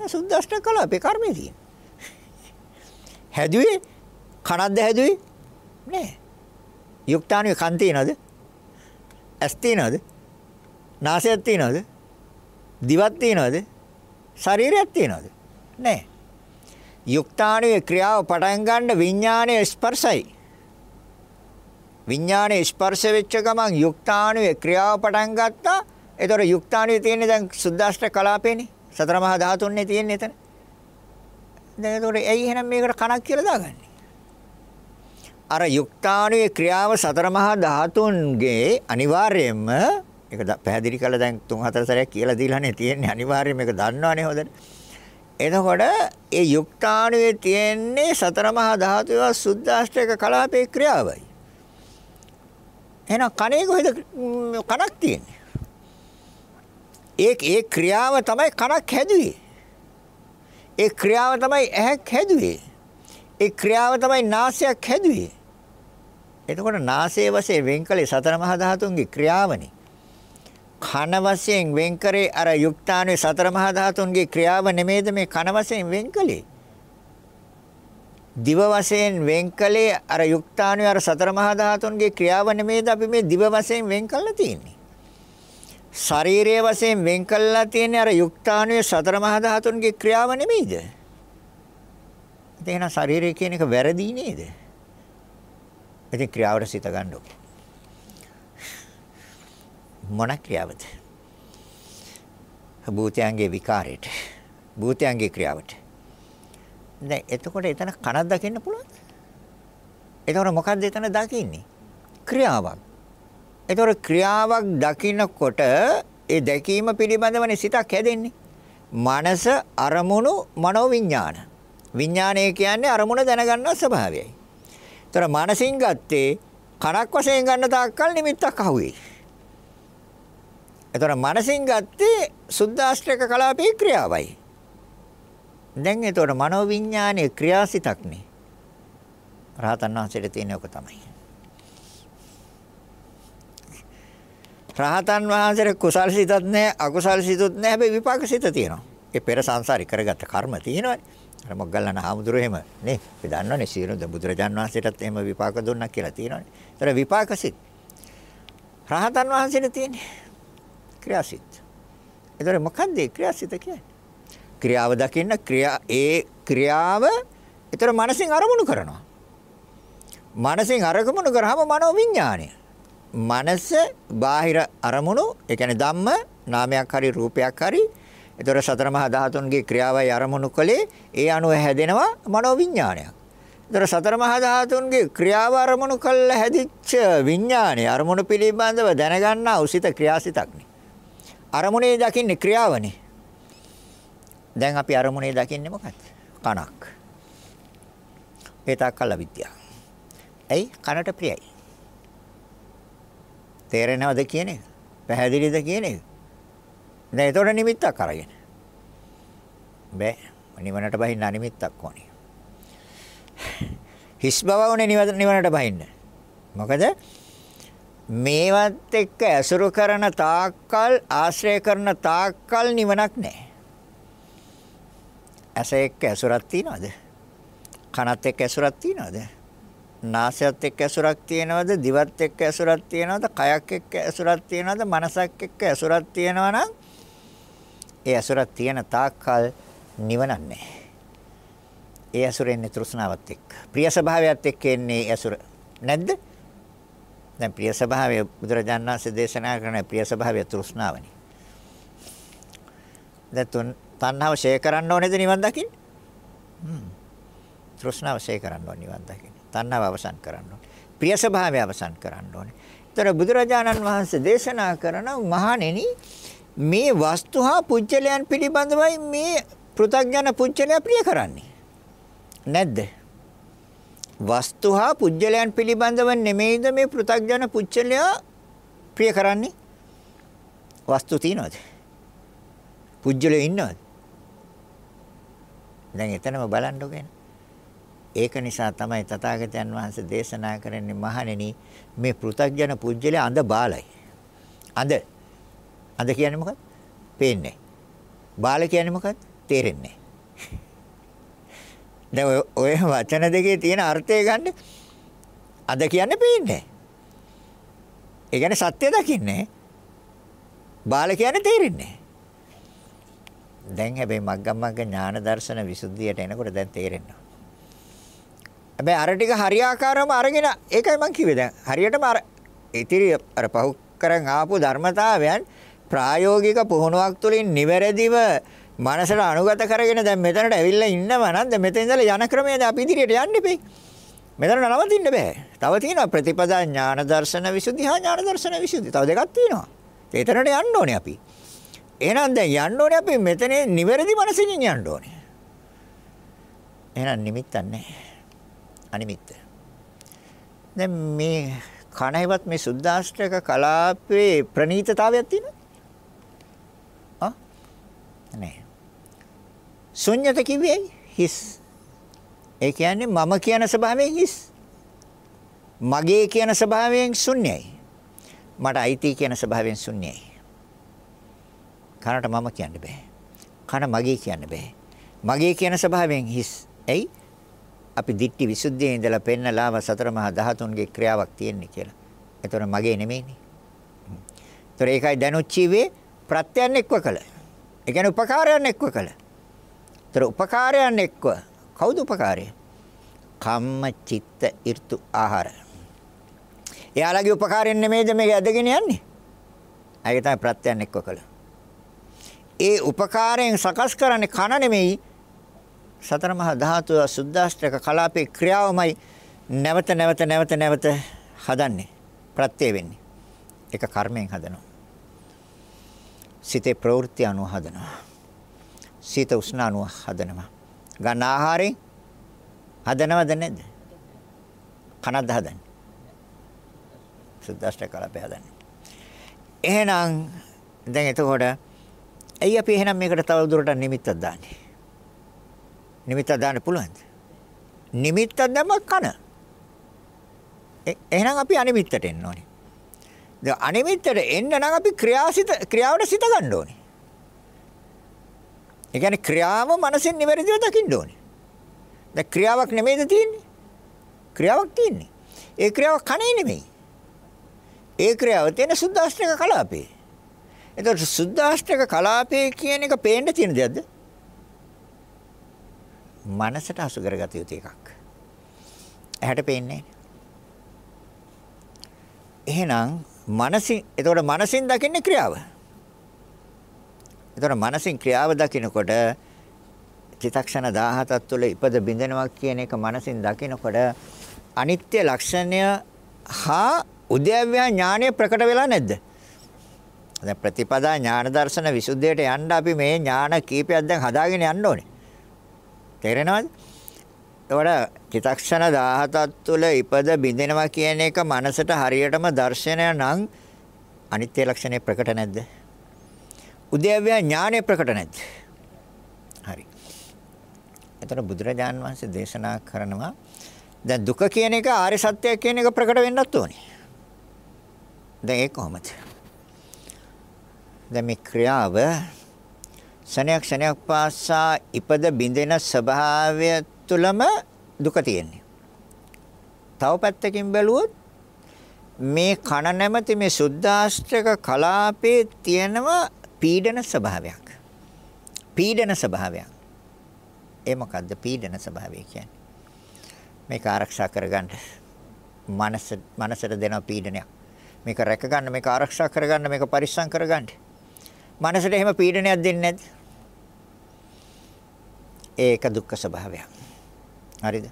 සුද්දාෂ්ට කලාපේ කර්මය තියෙන්නේ. හැදුවේ කනක්ද හැදුවේ? නෑ. යුක්තාණුවේ කන් තියනද? ඇස් තියනද? නාසයක් තියනද? දිවක් තියනද? ශරීරයක් තියනද? නෑ. යුක්තාණුවේ ක්‍රියාව පටන් ගන්න විඥානයේ ස්පර්ශයි. විඥානයේ ස්පර්ශ වෙච්ච ගමන් යුක්තාණුවේ ක්‍රියාව පටන් ගත්තා. ඒතකොට යුක්තාණුවේ තියෙන්නේ දැන් සුද්දාෂ්ට කලාපේනේ. සතර මහා ධාතුන්නේ තියෙන්නේ එතන. දැන් ඒතකොට ඇයි එහෙනම් මේකට කණක් කියලා දාගන්නේ? අර යුක්තාණුවේ ක්‍රියාව සතර මහා ධාතුන්ගේ අනිවාර්යයෙන්ම ඒක පැහැදිලි කළා දැන් තුන් හතර සැරයක් කියලා දීලානේ තියෙන්නේ අනිවාර්යයෙන් මේක දන්නවනේ හොඳට. එතකොට ඒ යුක්තාණුවේ තියෙන්නේ සතර මහා ධාතුව සුද්දාෂ්ටක කලාපේ ක්‍රියාවයි. එහෙනම් කණේ කොහෙද කණක් තියෙන්නේ? ඒ ඒ ක්‍රියාව තමයි කණක් හැදුවේ. ඒ ක්‍රියාව තමයි ඇහක් හැදුවේ. ඒ ක්‍රියාව තමයි නාසයක් හැදුවේ. එතකොට නාසයේ වශයෙන් වෙන්කලේ සතර මහා ධාතුන්ගේ ක්‍රියාවනේ. කන වශයෙන් වෙන් කරේ අර යුක්තාණුවේ සතර මහා ධාතුන්ගේ ක්‍රියාව නෙමේද මේ කන වශයෙන් වෙන් කළේ? දිව වශයෙන් වෙන් කළේ අර යුක්තාණුවේ අර සතර මහා ධාතුන්ගේ ක්‍රියාව නෙමේද අපි මේ දිව වශයෙන් වෙන් කළා තියෙන්නේ? ශරීරයේ වශයෙන් වෙන් කළා තියෙන්නේ අර යුක්තාණුවේ සතර මහා ධාතුන්ගේ ක්‍රියාව නෙමේද? එහෙනම් ශරීරය කියන එක වැරදි නේද? ඉතින් ක්‍රියාවට සිත ගන්න ඕනේ. මොන ක්‍රියාවද? භූතයන්ගේ විකාරයට. භූතයන්ගේ ක්‍රියාවට. දැන් එතකොට එතන කනක් දකින්න පුළුවන්ද? එතකොට මොකද්ද එතන දකින්නේ? ක්‍රියාවක්. එතකොට ක්‍රියාවක් දකින්නකොට ඒ දැකීම පිළිබඳවනේ සිතක් හැදෙන්නේ. මනස අරමුණු මනෝවිඤ්ඤාණ. විඥානය කියන්නේ අරමුණ දැනගන්න ස්වභාවයයි. ඒතර මනසින් ගත්තේ කනක් වශයෙන් ගන්න තාක්කල් නිමිත්තක් අහුවේ. එතකොට මනසින් ගත්තේ සුද්දාස්ත්‍රක කලාපේ ක්‍රියාවයි. දැන් එතකොට මනෝවිඤ්ඤාණයේ ක්‍රියාසිතක්නේ. රහතන් වහන්සේට තියෙන එක තමයි. රහතන් වහන්සේට කුසල් සිතත් නැහැ අකුසල් සිතුත් නැහැ හැබැයි විපාක සිත තියෙනවා. ඒ පෙර සංසාරي කරගත්ත කර්ම තියෙනවානේ. අර මොග්ගල්ලාන හාමුදුරුවෝ එහෙම නේ. අපි දන්නවනේ සියලු බුදුරජාන් වහන්සේටත් එහෙම විපාක දුන්නා කියලා තියෙනවානේ. ඒතර විපාක සිත් රහතන් වහන්සේට තියෙන්නේ. ක්‍රියාසිත. එතකොට මොකක්ද ඒ ක්‍රියාසිත කියන්නේ? ක්‍රියාව දකින්න ක්‍රියා ඒ ක්‍රියාව එතන මනසින් අරමුණු කරනවා. මනසින් අරමුණු කරාම මනෝ විඥාණය. මනස බාහිර අරමුණු ඒ කියන්නේ ධම්ම නාමයක් හරි රූපයක් හරි ඒතර සතර මහා ධාතුන්ගේ ක්‍රියාවයි අරමුණු කලේ ඒ අනුව හැදෙනවා මනෝ විඥානයක්. ඒතර සතර මහා ධාතුන්ගේ ක්‍රියාව අරමුණු කළ හැදිච්ච විඥානය අරමුණු පිළිබඳව දැනගන්නා උසිත ක්‍රියාසිතක්නේ. අරමුණේ දකින්නේ ක්‍රියාවනේ. දැන් අපි අරමුණේ දකින්නේ මොකක්ද? කනක්. ඒ තාක්කල් අවිද්‍යාව. ඇයි? කනට ප්‍රියයි. තේරෙනවද කියන එක? පැහැදිලිද කියන එක? දැන් ඒතොර නිමිත්තක් අරගෙන. බෑ. නිවනට බහින්න අනිමිත්තක් ඕනේ. හිස් බව උනේ නිවනට බහින්න. මොකද මේවත් එක්ක ඇසුරු කරන තාක්කල් ආශ්‍රය කරන තාක්කල් නිවනක් නැහැ. ඇස එක්ක ඇසුරක් තියනවද? කනත් එක්ක ඇසුරක් තියනවද? නාසයත් එක්ක ඇසුරක් තියනවද? දිවත් එක්ක ඇසුරක් තියනවද? කයක් එක්ක ඇසුරක් තියනවද? මනසක් එක්ක ඇසුරක් තියනවා නම් ඒ ඇසුරක් තියෙන තාක්කල් නිවනක් නැහැ. ඒ ඇසුරෙන්නේ තෘෂ්ණාවත් එක්ක. ප්‍රිය ස්වභාවයත් එක්ක එන්නේ ඇසුර. නැද්ද? දැන් ප්‍රිය ස්වභාවය බුදුරජාණන් වහන්සේ දේශනා කරන ප්‍රිය ස්වභාවය තෘෂ්ණාවනි. දැන් තුන් තණ්හාව ෂේ කරන්න ඕනේද නිවන් දකින්න? හ්ම්. තෘෂ්ණාව ෂේ කරන්න ඕනේ නිවන් දකින්න. තණ්හාව අවසන් කරන්න ඕනේ. ප්‍රිය ස්වභාවය අවසන් කරන්න ඕනේ. ඒතර බුදුරජාණන් වහන්සේ දේශනා කරන මහණෙනි මේ වස්තු හා පුජ්‍යලයන් පිළිබඳවයි මේ පෘථග්ජන පුජ්‍යලයා ප්‍රිය කරන්නේ. නැද්ද? වස්තු හා පුජ්‍යලයන් පිළිබඳව නෙමෙයිද මේ පෘථග්ජන පුච්චලයා ප්‍රිය කරන්නේ? වස්තු තියනවද? පුජ්‍යලෝ ඉන්නවද? දැන් එතනම බලන්නකො ඒක නිසා තමයි තථාගතයන් වහන්සේ දේශනා කරන්නේ මහණෙනි මේ පෘථග්ජන පුජ්‍යලේ අඳ බාලයි. අඳ අඳ කියන්නේ මොකක්ද? පේන්නේ. බාල කියන්නේ මොකක්ද? තේරෙන්නේ දැන් ඔය වචන දෙකේ තියෙන අර්ථය ගන්න අද කියන්නේ පේන්නේ. ඒ කියන්නේ සත්‍ය දකින්නේ. බාල කියන්නේ තේරෙන්නේ. දැන් හැබැයි මග්ගමග්ග ඥාන දර්ශන විසුද්ධියට එනකොට දැන් තේරෙනවා. හැබැයි අර ටික හරියාකාරවම අරගෙන ඒකයි මම කිව්වේ දැන් හරියටම අර ඉතිරි අර පහු කරන් ආපු ධර්මතාවයන් ප්‍රායෝගික පුහුණුවක් තුළින් නිවැරදිව මනසට අනුගත කරගෙන දැන් මෙතනට ඇවිල්ලා ඉන්නවා නම් දැන් මෙතන ඉඳලා යන ක්‍රමයේද අපි ඉදිරියට යන්න ඉපේ. මෙතන නවතින්න බෑ. තව තියෙනවා ප්‍රතිපදා ඥාන දර්ශන විසුද්ධි හා ඥාන දර්ශන විසුද්ධි. තව දෙකක් තියෙනවා. ඒතරට යන්න ඕනේ අපි. එහෙනම් දැන් යන්න ඕනේ අපි මෙතනේ නිවැරදි මනසින් යන්න ඕනේ. එහෙනම් නිමිත්තක් නැහැ. අනිමිත්ත. දැන් මේ කණයිවත් මේ සුද්දාෂ්ටක කලාපේ ප්‍රනීතතාවයක් තියෙනවද? ආ? නෑ. ශුන්්‍යත කිව්වේ හිස්. ඒ කියන්නේ මම කියන ස්වභාවයෙන් හිස්. මගේ කියන ස්වභාවයෙන් ශුන්‍යයි. මට අයිති කියන ස්වභාවයෙන් ශුන්‍යයි. කනට මම කියන්න බෑ. කන මගේ කියන්න බෑ. මගේ කියන ස්වභාවයෙන් හිස්. එයි අපි දිට්ටි විසුද්ධියේ ඉඳලා පෙන්නලාව සතර මහා ධාතුන්ගේ ක්‍රියාවක් තියෙන්නේ කියලා. ඒතර මගේ නෙමෙයිනේ. ඒතර ඒකයි දැනුච්චීවේ ප්‍රත්‍යයන් එක්ව කළ. ඒ කියන්නේ උපකාරයන් එක්ව කළ. ඒතර උපකාරයන් එක්ව කවුද උපකාරය? කම්ම චිත්ත ඍතු ආහාර. එයාලගේ උපකාරයෙන් නෙමෙයිද මේක ඇදගෙන යන්නේ? ඒක තමයි ප්‍රත්‍යයන් එක්ව කළ. ඒ උපකාරයෙන් සකස් කරන්නේ කන නෙමෙයි සතර මහා ධාතු සුද්දාෂ්ටක කලාපේ ක්‍රියාවමයි නැවත නැවත නැවත නැවත හදන්නේ ප්‍රත්‍ය වෙන්නේ. ඒක කර්මයෙන් හදනවා. සිතේ ප්‍රවෘත්ති අනුව හදනවා. සීත උෂ්ණ අනුව හදනවා. ගන්න ආහාරයෙන් හදනවද නැද්ද? කනද හදන්නේ? සුද්දාෂ්ටක කලාපේ හදන්නේ. එහෙනම් දැන් එතකොට ඇයි අපි එහෙනම් මේකට තව දුරටත් නිමිත්තක් දාන්නේ? නිමිත්තක් දාන්න පුළුවන්ද? නිමිත්තක් දැම්ම කන. එහෙනම් අපි අනිමිත්තට එන්න ඕනේ. දැන් අනිමිත්තට එන්න නම් අපි ක්‍රියාසිත ක්‍රියාවට සිත ගන්න ඕනේ. ඒ කියන්නේ ක්‍රියාව මනසෙන් නිවැරදිව දකින්න ඕනේ. දැන් ක්‍රියාවක් නෙමෙයිද තියෙන්නේ? ක්‍රියාවක් තියෙන්නේ. ඒ ක්‍රියාව කණේ නෙමෙයි. ඒ ක්‍රියාව තියෙන සුද්දාෂ්ටක කලාපේ. එතකොට සුද්දාෂ්ටක කලාපේ කියන එක පේන්න තියෙන දෙයක්ද? මනසට අසු කරගත යුතු එකක්. ඇහැට පේන්නේ එහෙනම් මනසින් එතකොට මනසින් දකින්නේ ක්‍රියාව. එතකොට මනසින් ක්‍රියාව දකිනකොට චිතක්ෂණ 17ක් තුළ ඉපද බිඳෙනවා කියන එක මනසින් දකිනකොට අනිත්‍ය ලක්ෂණය හා උද්‍යව්‍ය ඥානය ප්‍රකට වෙලා නැද්ද? දැන් ප්‍රතිපදා ඥාන දර්ශන විසුද්ධියට යන්න අපි මේ ඥාන කීපයක් දැන් හදාගෙන යන්න ඕනේ. තේරෙනවද? එතකොට චිතක්ෂණ 17ක් තුළ ඉපද බිඳෙනවා කියන එක මනසට හරියටම දර්ශනය නම් අනිත්‍ය ලක්ෂණය ප්‍රකට නැද්ද? උද්‍යව්‍ය ඥානය ප්‍රකට නැද්ද? හරි. එතකොට බුදුරජාන් වහන්සේ දේශනා කරනවා දැන් දුක කියන එක ආර්ය සත්‍යය කියන එක ප්‍රකට වෙන්නත් ඕනේ. දැන් ඒක කොහොමද? දැන් මේ ක්‍රියාව ශනයක් ශනයක් පාසා ඉපද බිඳෙන ස්වභාවය තුළම දුක තියෙන්නේ. තව පැත්තකින් බැලුවොත් මේ කන නැමැති මේ සුද්ධාෂ්ටක කලාපේ තියෙනව පීඩන ස්වභාවයක්. පීඩන ස්වභාවයක්. ඒ මොකද්ද පීඩන ස්වභාවය කියන්නේ? මේක ආරක්ෂා කරගන්න මනස මනසට දෙන පීඩනයක්. මේක රැක ගන්න මේක ආරක්ෂා කරගන්න මේක පරිස්සම් කරගන්න. මනසට එහෙම පීඩනයක් දෙන්නේ නැද්ද? ඒක දුක්ඛ ස්වභාවයක්. හරිද?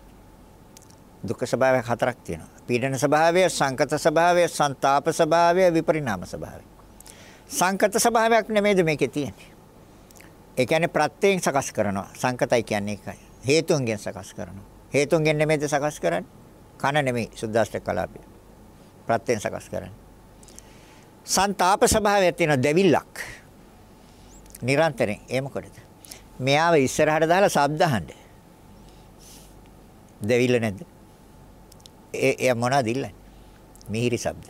දුක්ඛ ස්වභාවයක් හතරක් තියෙනවා. පීඩන ස්වභාවය, සංකත ස්වභාවය, ਸੰతాප ස්වභාවය, විපරිණාම ස්වභාවය. සංකත ස්වභාවයක් නෙමෙයිද මේකේ තියෙන්නේ. ඒ කියන්නේ ප්‍රත්‍යයෙන් සකස් කරනවා. සංකතයි කියන්නේ ඒකයි. හේතුන්ගෙන් සකස් කරනවා. හේතුන්ගෙන් නෙමෙයිද සකස් කරන්නේ? කන නෙමෙයි සුද්දාෂ්ට කලාපය. ප්‍රත්‍යයෙන් සකස් කරන්නේ. ਸੰతాප ස්වභාවයක් තියෙනවා දෙවිල්ලක්. නිරන්තරයෙන් ඒ මොකටද? මෙයාව ඉස්සරහට දාලා ශබ්ද අහන්න. දෙවිල්ල නැද්ද? ඒ එයා මොනවද ඉල්ලන්නේ? මිහිරි ශබ්ද.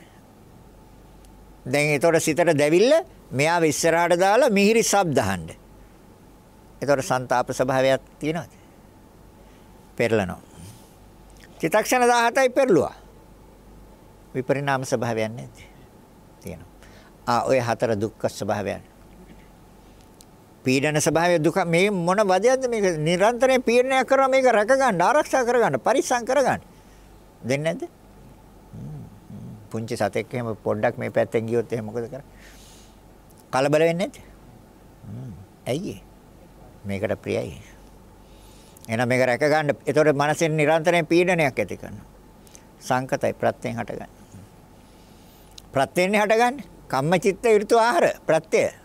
දැන් ඒතකොට සිතට දෙවිල්ල මෙයාව ඉස්සරහට දාලා මිහිරි ශබ්ද අහන්න. ඒතකොට ਸੰతాප ස්වභාවයක් තියෙනවද? පෙරලනවා. චිතක්ෂණ 17යි පෙරළුවා. විපරිණාම ස්වභාවයක් නැද්ද? තියෙනවා. ආ ඔය හතර දුක්ඛ ස්වභාවයන්. පීඩන ස්වභාවය දුක මේ මොන වදයක්ද මේක? නිරන්තරයෙන් පීඩනයක් කරනවා මේක රැක ගන්න ආරක්ෂා කර ගන්න පරිස්සම් කර ගන්න දෙන්නේ නැද්ද? පුංචි සතෙක් එහෙම පොඩ්ඩක් මේ පැත්තෙන් ගියොත් එහෙම මොකද කරන්නේ? කලබල වෙන්නේ නැද්ද? ඇයි මේකට ප්‍රියයි. එහෙනම් මේක රැක ගන්න එතකොට මනසෙන් නිරන්තරයෙන් පීඩනයක් ඇති කරනවා. සංකතයි ප්‍රත්‍යයෙන් හටගන්නේ. ප්‍රත්‍යයෙන් හටගන්නේ. කම්මචිත්ත ඍතු ආහාර ප්‍රත්‍යය.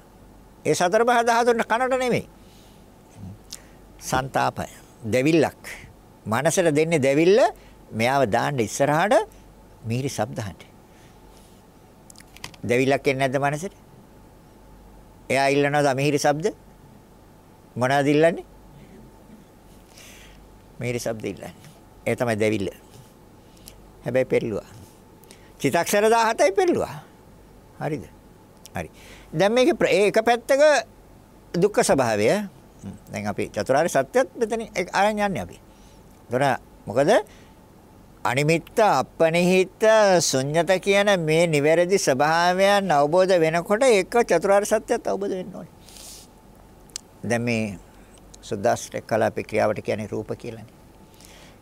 ඒ සතර පහ ධාතුන් කනට නෙමෙයි. ਸੰతాපය. දෙවිල්ලක්. මනසට දෙන්නේ දෙවිල්ල මෙයාව දාන්න ඉස්සරහට මිහිරි ශබ්ද අහන්න. දෙවිල්ලක් එන්නේ නැද්ද මනසට? එයා ඉල්ලනවාද මිහිරි ශබ්ද? මොනවද ඉල්ලන්නේ? මිහිරි ශබ්ද ඉල්ලන්නේ. ඒ තමයි දෙවිල්ල. හැබැයි පෙරළුවා. චිතක්ෂර 17යි පෙරළුවා. හරිද? හරි. දැන් මේකේ ඒක පැත්තක දුක්ඛ ස්වභාවය. දැන් අපි චතුරාර්ය සත්‍යත් මෙතන අරන් යන්නේ අපි. ඒතර මොකද අනිමිත්ත අපනිහිත ශුන්්‍යත කියන මේ නිවැරදි ස්වභාවයන් අවබෝධ වෙනකොට ඒක චතුරාර්ය සත්‍යත් අවබෝධ වෙන්න ඕනේ. දැන් මේ සුද්දාෂ්ටක කලාපේ ක්‍රියාවට කියන්නේ රූප කියලානේ.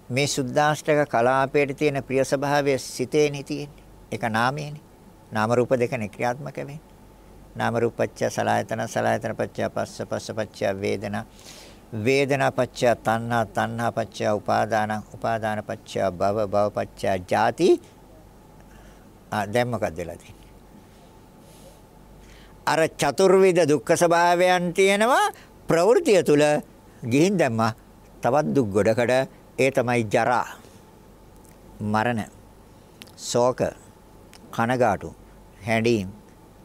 මේ සුද්දාෂ්ටක කලාපයේ තියෙන ප්‍රිය ස්වභාවය සිතේනේ තියෙන්නේ. ඒක නාමයේනේ. නාම රූප දෙකනේ ක්‍රියාත්මක වෙන්නේ. නාම රූපච්ච සලආයතන සලආයතන පච්ච පස්ස පස්ස පච්ච වේදනා වේදනා පච්ච තණ්හා තණ්හා පච්ච උපාදාන උපාදාන පච්ච භව භව පච්ච ජාති. ආ දැන් මොකක්ද වෙලා තියෙන්නේ? අර චතුර්විධ දුක්ඛ ස්වභාවයන් තියෙනවා ප්‍රවෘතිය තුල. ගිහින් දැම්මා. තවත් දුක් ගොඩකට. ඒ තමයි ජරා. මරණ. ශෝක. කනගාටු. හැඬීම්.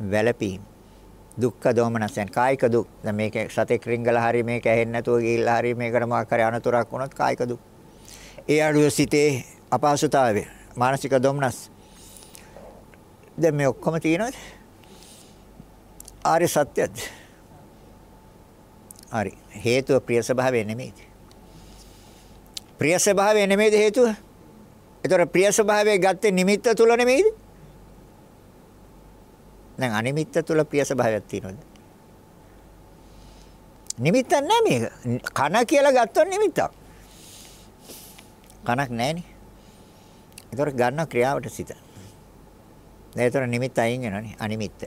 වැළපීම්. දුක්ඛ දෝමනසයන්. කායික දුක්. දැන් මේක සතෙක් රිංගලා හරි මේක ඇහෙන්නේ නැතුව ගිහිල්ලා හරි මේකට මොකක් හරි අනතුරක් වුණොත් කායික දුක්. ඒ අඩුව සිටේ අපහසුතාවය මානසික දෝමනස්. දැන් මේ ඔක්කොම තියෙනවද? ආර්ය සත්‍යද හරි. හේතුව ප්‍රිය ස්වභාවය නෙමෙයිද? ප්‍රිය ස්වභාවය නෙමෙයිද හේතුව? ඒතර ප්‍රිය ස්වභාවය ගත්තේ නිමිත්ත තුල නෙමෙයිද? දැන් අනිමිත්ත තුල ප්‍රිය ස්වභාවයක් තියෙනවද? නිමිත්තක් නැහැ මේක. කන කියලා ගත්තොත් නිමිත්තක්. කනක් නැහෙනේ. ඒතර ගන්න ක්‍රියාවට සිත. දැන් ඒතර නිමිත්ත අයින් වෙනවනේ අනිමිත්ත.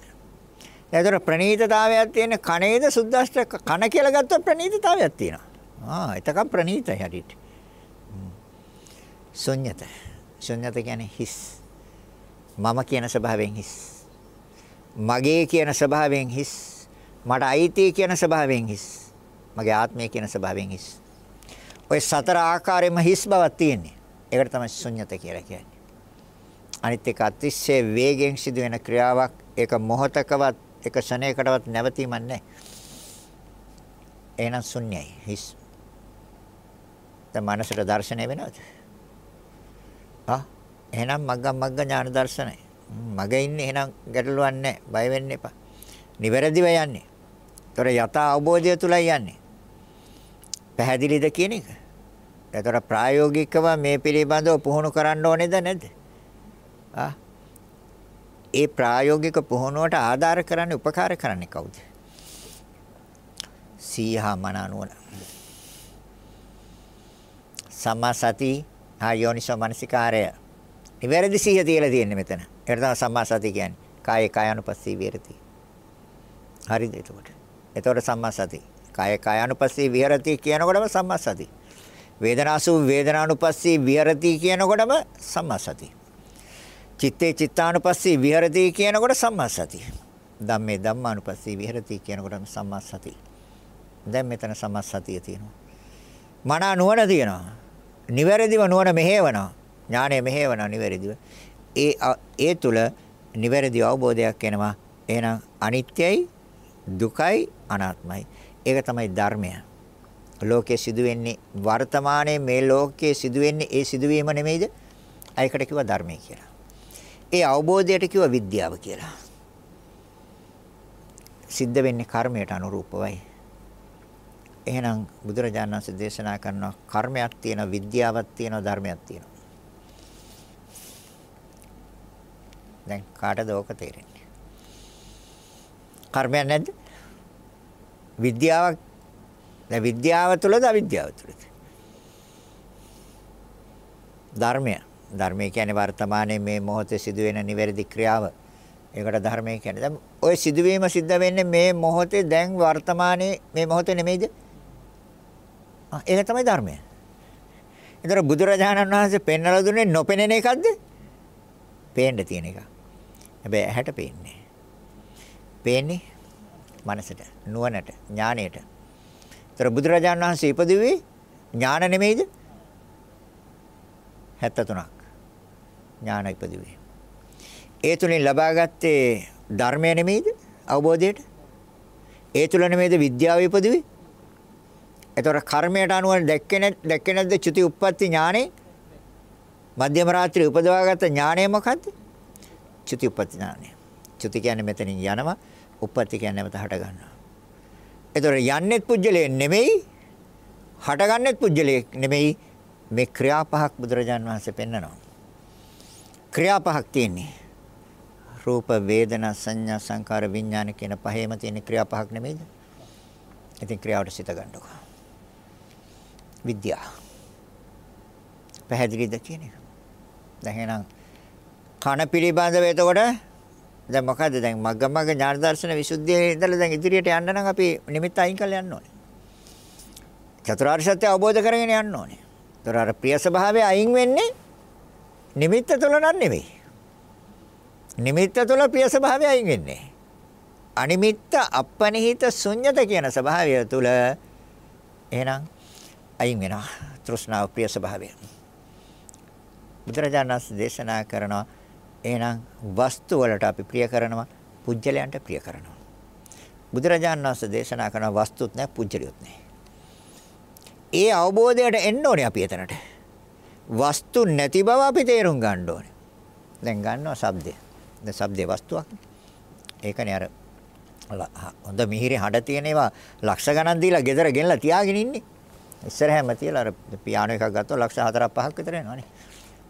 ඒතර ප්‍රනීතතාවයක් තියෙන කනේද සුද්දාෂ්ට කන කියලා ගත්තොත් ප්‍රනීතතාවයක් තියෙනවා. ආ එතකම් ප්‍රනීතයි හරියට. ශුන්්‍යත. ශුන්්‍යත කියන්නේ හිස්. මම කියන ස්වභාවයෙන් හිස්. මගේ කියන ස්වභාවයෙන් හිස් මට අයිති කියන ස්වභාවයෙන් හිස් මගේ ආත්මය කියන ස්වභාවයෙන් හිස්. ඔය සතර ආකාරයෙන්ම හිස් බවක් තියෙන්නේ. ඒකට තමයි ශුන්්‍යත කියලා කියන්නේ. අනිත් එක අතිශය වේගෙන් සිදුවෙන ක්‍රියාවක් ඒක මොහතකවත් එක ශනේකටවත් නැවතීමක් නැහැ එහෙනම් ශුන්‍යයි හිස්. දැන් මනසට දර්ශනය වෙනවද? ආ එහෙනම් මග්ග මග්ග ඥාන දර්ශනය. මග ඉන්නේ එහෙනම් ගැටලුවක් නැහැ. බය වෙන්න එපා. නිවැරදිව යන්නේ. ඒතර යථා අවබෝධය තුලයි යන්නේ. පැහැදිලිද කියන එක? ඒතර ප්‍රායෝගිකව මේ පිළිබඳව පුහුණු කරන්න ඕනේද නැද්ද? ආ ඒ ප්‍රායෝගික පුහුණුවට ආධාර කරන්නේ උපකාර කරන්නේ කවුද? සීහා මනනුවන. සම්මා සති ආ යෝනිසෝ මනසිකාරය. නිවැරදි සිහිය තියලා තියෙන්නේ මෙතන. ඒකට තමයි සම්මා සතිය කියන්නේ. කායේ කායानुපස්සී විහෙරති. හරිද එතකොට? එතකොට සම්මා සතිය. කායේ කායानुපස්සී විහෙරති කියනකොටම සම්මා සතිය. වේදනාසු වේදනානුපස්සී විහෙරති කියනකොටම සම්මා සතිය. චිත්තේ චිත්තානුපස්සී විහෙරති කියනකොට සම්මා සතිය. ධම්මේ ධම්මානුපස්සී විහෙරති කියනකොටම සම්මා සතිය. දැන් මෙතන සම්මා සතිය තියෙනවා. මන නුවණ තියෙනවා. නිවැරදිව නුවණ මෙහෙවනවා. ඥානය මෙහෙවනවා නිවැරදිව. ඒ ඒ තුල නිවැරදි අවබෝධයක් එනවා. එහෙනම් අනිත්‍යයි, දුකයි, අනාත්මයි. ඒක තමයි ධර්මය. ලෝකයේ සිදුවෙන්නේ වර්තමානයේ මේ ලෝකයේ සිදුවෙන්නේ ඒ සිදුවීම නෙමෙයිද? ඒකට කිව්වා ධර්මය කියලා. ඒ අවබෝධයට කිව්වා විද්‍යාව කියලා. සිද්ධ වෙන්නේ කර්මයට අනුරූපවයි. එහෙනම් බුදුරජාණන් වහන්සේ දේශනා කරනවා කර්මයක් තියෙනවා විද්‍යාවක් තියෙනවා ධර්මයක් තියෙනවා. දැන් කාටද ඕක තේරෙන්නේ? කර්මයක් නැද්ද? විද්‍යාවක් දැන් විද්‍යාව තුළද අවිද්‍යාව තුළද? ධර්මය. ධර්මය කියන්නේ වර්තමානයේ මේ මොහොතේ සිදුවෙන නිවැරදි ක්‍රියාව. ඒකට ධර්මය කියන්නේ. දැන් ওই සිදුවීම සිද්ධ වෙන්නේ මේ මොහොතේ දැන් වර්තමානයේ මේ මොහොතේ නෙමෙයිද? ආ ඒක තමයි ධර්මය. ඒතර බුදුරජාණන් වහන්සේ පෙන්වලා දුන්නේ නොපෙනෙන එකක්ද? පේන්න තියෙන එක. හැබැයි ඇහැට පේන්නේ. පේන්නේ මනසට, නුවණට, ඥාණයට. ඒතර බුදුරජාණන් වහන්සේ ඉපදුවේ ඥාන නෙමෙයිද? 73ක්. ඥාන ඉපදුවේ. ඒ තුලින් ලබාගත්තේ ධර්මය නෙමෙයිද? අවබෝධයට. ඒ තුල නෙමෙයිද විද්‍යාව ඉපදුවේ? එතකොට කර්මයට අනුව දැක්කේ දැක්කේ නැද්ද චුති උප්පත්ති ඥානෙ? මධ්‍යම රාත්‍රියේ උපදවාගත්ත ඥානය මොකද්ද? චුති උප්පත්ති ඥානය. චුති කියන්නේ මෙතනින් යනවා, උප්පත්ති කියන්නේ නැවත හට ගන්නවා. එතකොට යන්නෙත් පුජ්‍යලේ නෙමෙයි, හටගන්නෙත් පුජ්‍යලේ නෙමෙයි. මේ ක්‍රියා පහක් බුදුරජාන් වහන්සේ පෙන්නනවා. ක්‍රියා පහක් තියෙන්නේ. රූප, වේදනා, සංඥා, සංකාර, විඥාන කියන පහේම තියෙන ක්‍රියා පහක් නෙමෙයිද? ඉතින් ක්‍රියාවට සිත ගන්නකො. විද්‍යාව. පැහැදිලිද කියන එක? දැන් එහෙනම් කන පිළිබඳව එතකොට දැන් මොකද්ද දැන් මග්ගමග්ග ඥාන දර්ශන විසුද්ධියේ ඉඳලා දැන් ඉදිරියට යන්න නම් අපි නිමිත්ත අයින් කරලා යන්න ඕනේ. චතුරාර්ය සත්‍ය අවබෝධ කරගෙන යන්න ඕනේ. ඒතර අර ප්‍රිය ස්වභාවය අයින් වෙන්නේ නිමිත්ත තුල නම් නෙවෙයි. නිමිත්ත තුල ප්‍රිය ස්වභාවය අයින් වෙන්නේ. අනිමිත්ත අපනිහිත ශුන්්‍යත කියන ස්වභාවය තුල එහෙනම් අයින් වෙනවා තෘෂ්ණාව ප්‍රිය ස්වභාවය. බුදුරජාණන් වහන්සේ දේශනා කරනවා එහෙනම් වස්තු වලට අපි ප්‍රිය කරනවා පුජ්‍යලයන්ට ප්‍රිය කරනවා. බුදුරජාණන් වහන්සේ දේශනා කරන වස්තුත් නැහැ පුජ්‍යලියොත් නැහැ. ඒ අවබෝධයට එන්න ඕනේ අපි එතනට. වස්තු නැති බව අපි තේරුම් ගන්න ඕනේ. දැන් ගන්නවා ශබ්දය. දැන් ශබ්දේ වස්තුවක්. ඒකනේ අර හොඳ මිහිරි හඩ තියෙන ඒවා ලක්ෂ ගණන් දීලා ගෙදර ගෙනලා තියාගෙන ඉන්නේ. ඉස්සරහම තියලා අර පියානෝ එකක් ගත්තොත් ලක්ෂ 4ක් 5ක් විතර එනවනේ.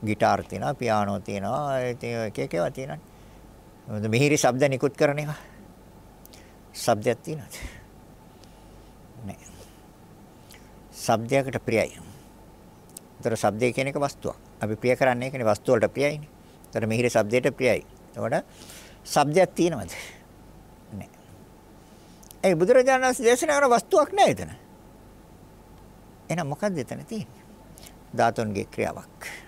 গিitar තියෙනවා, පියානෝ තියෙනවා, එක එක ඒවා තියෙනවානේ. මිහිරි ශබ්ද නිකුත් කරන ඒවා. ශබ්දයක් තියෙනවද? නැහැ. ශබ්දයකට ප්‍රියයි. ඒතර ශබ්දය කියන එක වස්තුවක්. අපි ප්‍රිය කරන්නේ ඒකනේ වස්තු වලට ප්‍රියයිනේ. ඒතර මිහිරි ශබ්දයට ප්‍රියයි. එතකොට ශබ්දයක් තියෙනවද? නැහැ. ඒ බුදුරජාණන් වහන්සේ දේශනා කරන වස්තුවක් නැහැ එතන. එහෙනම් මොකක්ද එතන තියෙන්නේ? ධාතුන්ගේ ක්‍රියාවක්.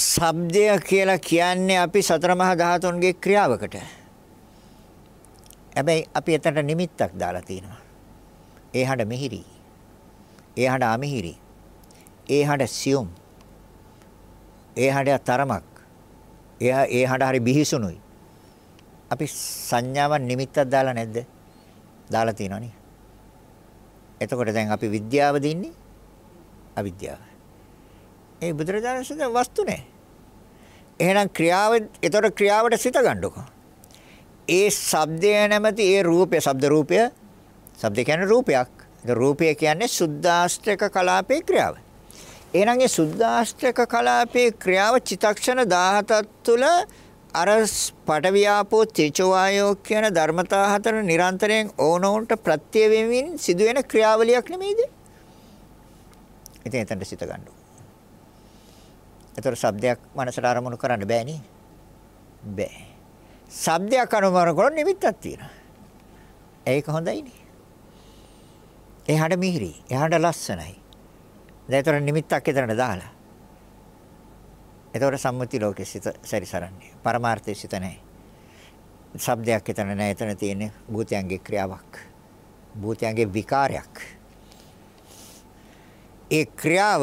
ශබ්දය කියලා කියන්නේ අපි සතර මහා ධාතුන්ගේ ක්‍රියාවකට. හැබැයි අපි එතනට නිමිත්තක් දාලා තිනවා. ඒ හඬ මිහිරි. ඒ හඬ අමිහිරි. ඒ හඬ සියුම්. ඒ හඬ තරමක්. ඒ ඒ හඬ හරි බිහිසුණුයි. අපි සංඥාවක් නිමිත්තක් දාලා නැද්ද? දාලා තියෙනවනේ. එතකොට දැන් අපි විද්‍යාව දින්නේ අවිද්‍යාව. ඒ බුදුරජාණන් වහන්සේ වස්තු නෑ. එහෙනම් ක්‍රියාව ඒතර ක්‍රියාවට සිත ගන්නකො. ඒ ශබ්දය නැමැති ඒ රූපය ශබ්ද රූපය ශබ්ද කියන්නේ රූපයක්. ඒ රූපය කියන්නේ සුද්ධාෂ්ටක කලාපේ ක්‍රියාව. එහෙනම් ඒ සුද්ධාෂ්ටක කලාපේ ක්‍රියාව චිතක්ෂණ 17ක් තුළ අර පටවියාපෝ තේජෝවායෝ කියන ධර්මතා හතර නිරන්තරයෙන් ඕනෝන්ට ප්‍රත්‍ය වෙමින් සිදුවෙන ක්‍රියාවලියක් නෙමෙයිද? ඉතින් එතනට සිත ගන්න. ඒතර ශබ්දයක් මනසට අරමුණු කරන්න බෑනේ. බෑ. ශබ්දයක් අනුමරණ කරන නිමිත්තක් තියෙනවා. ඒක හොඳයිනේ. එහාට මිහිරි, එහාට ලස්සනයි. දැන් ඒතර නිමිත්තක් එතනට දාලා. ඒතර සම්මුති ලෝකෙ සිත සැරිසරන්නේ. පරමාර්ථයේ සිත නැහැ. ශබ්දයක් එතන නැහැ. එතන තියෙන්නේ භූතයන්ගේ ක්‍රියාවක්. භූතයන්ගේ විකාරයක්. ඒ ක්‍රියාව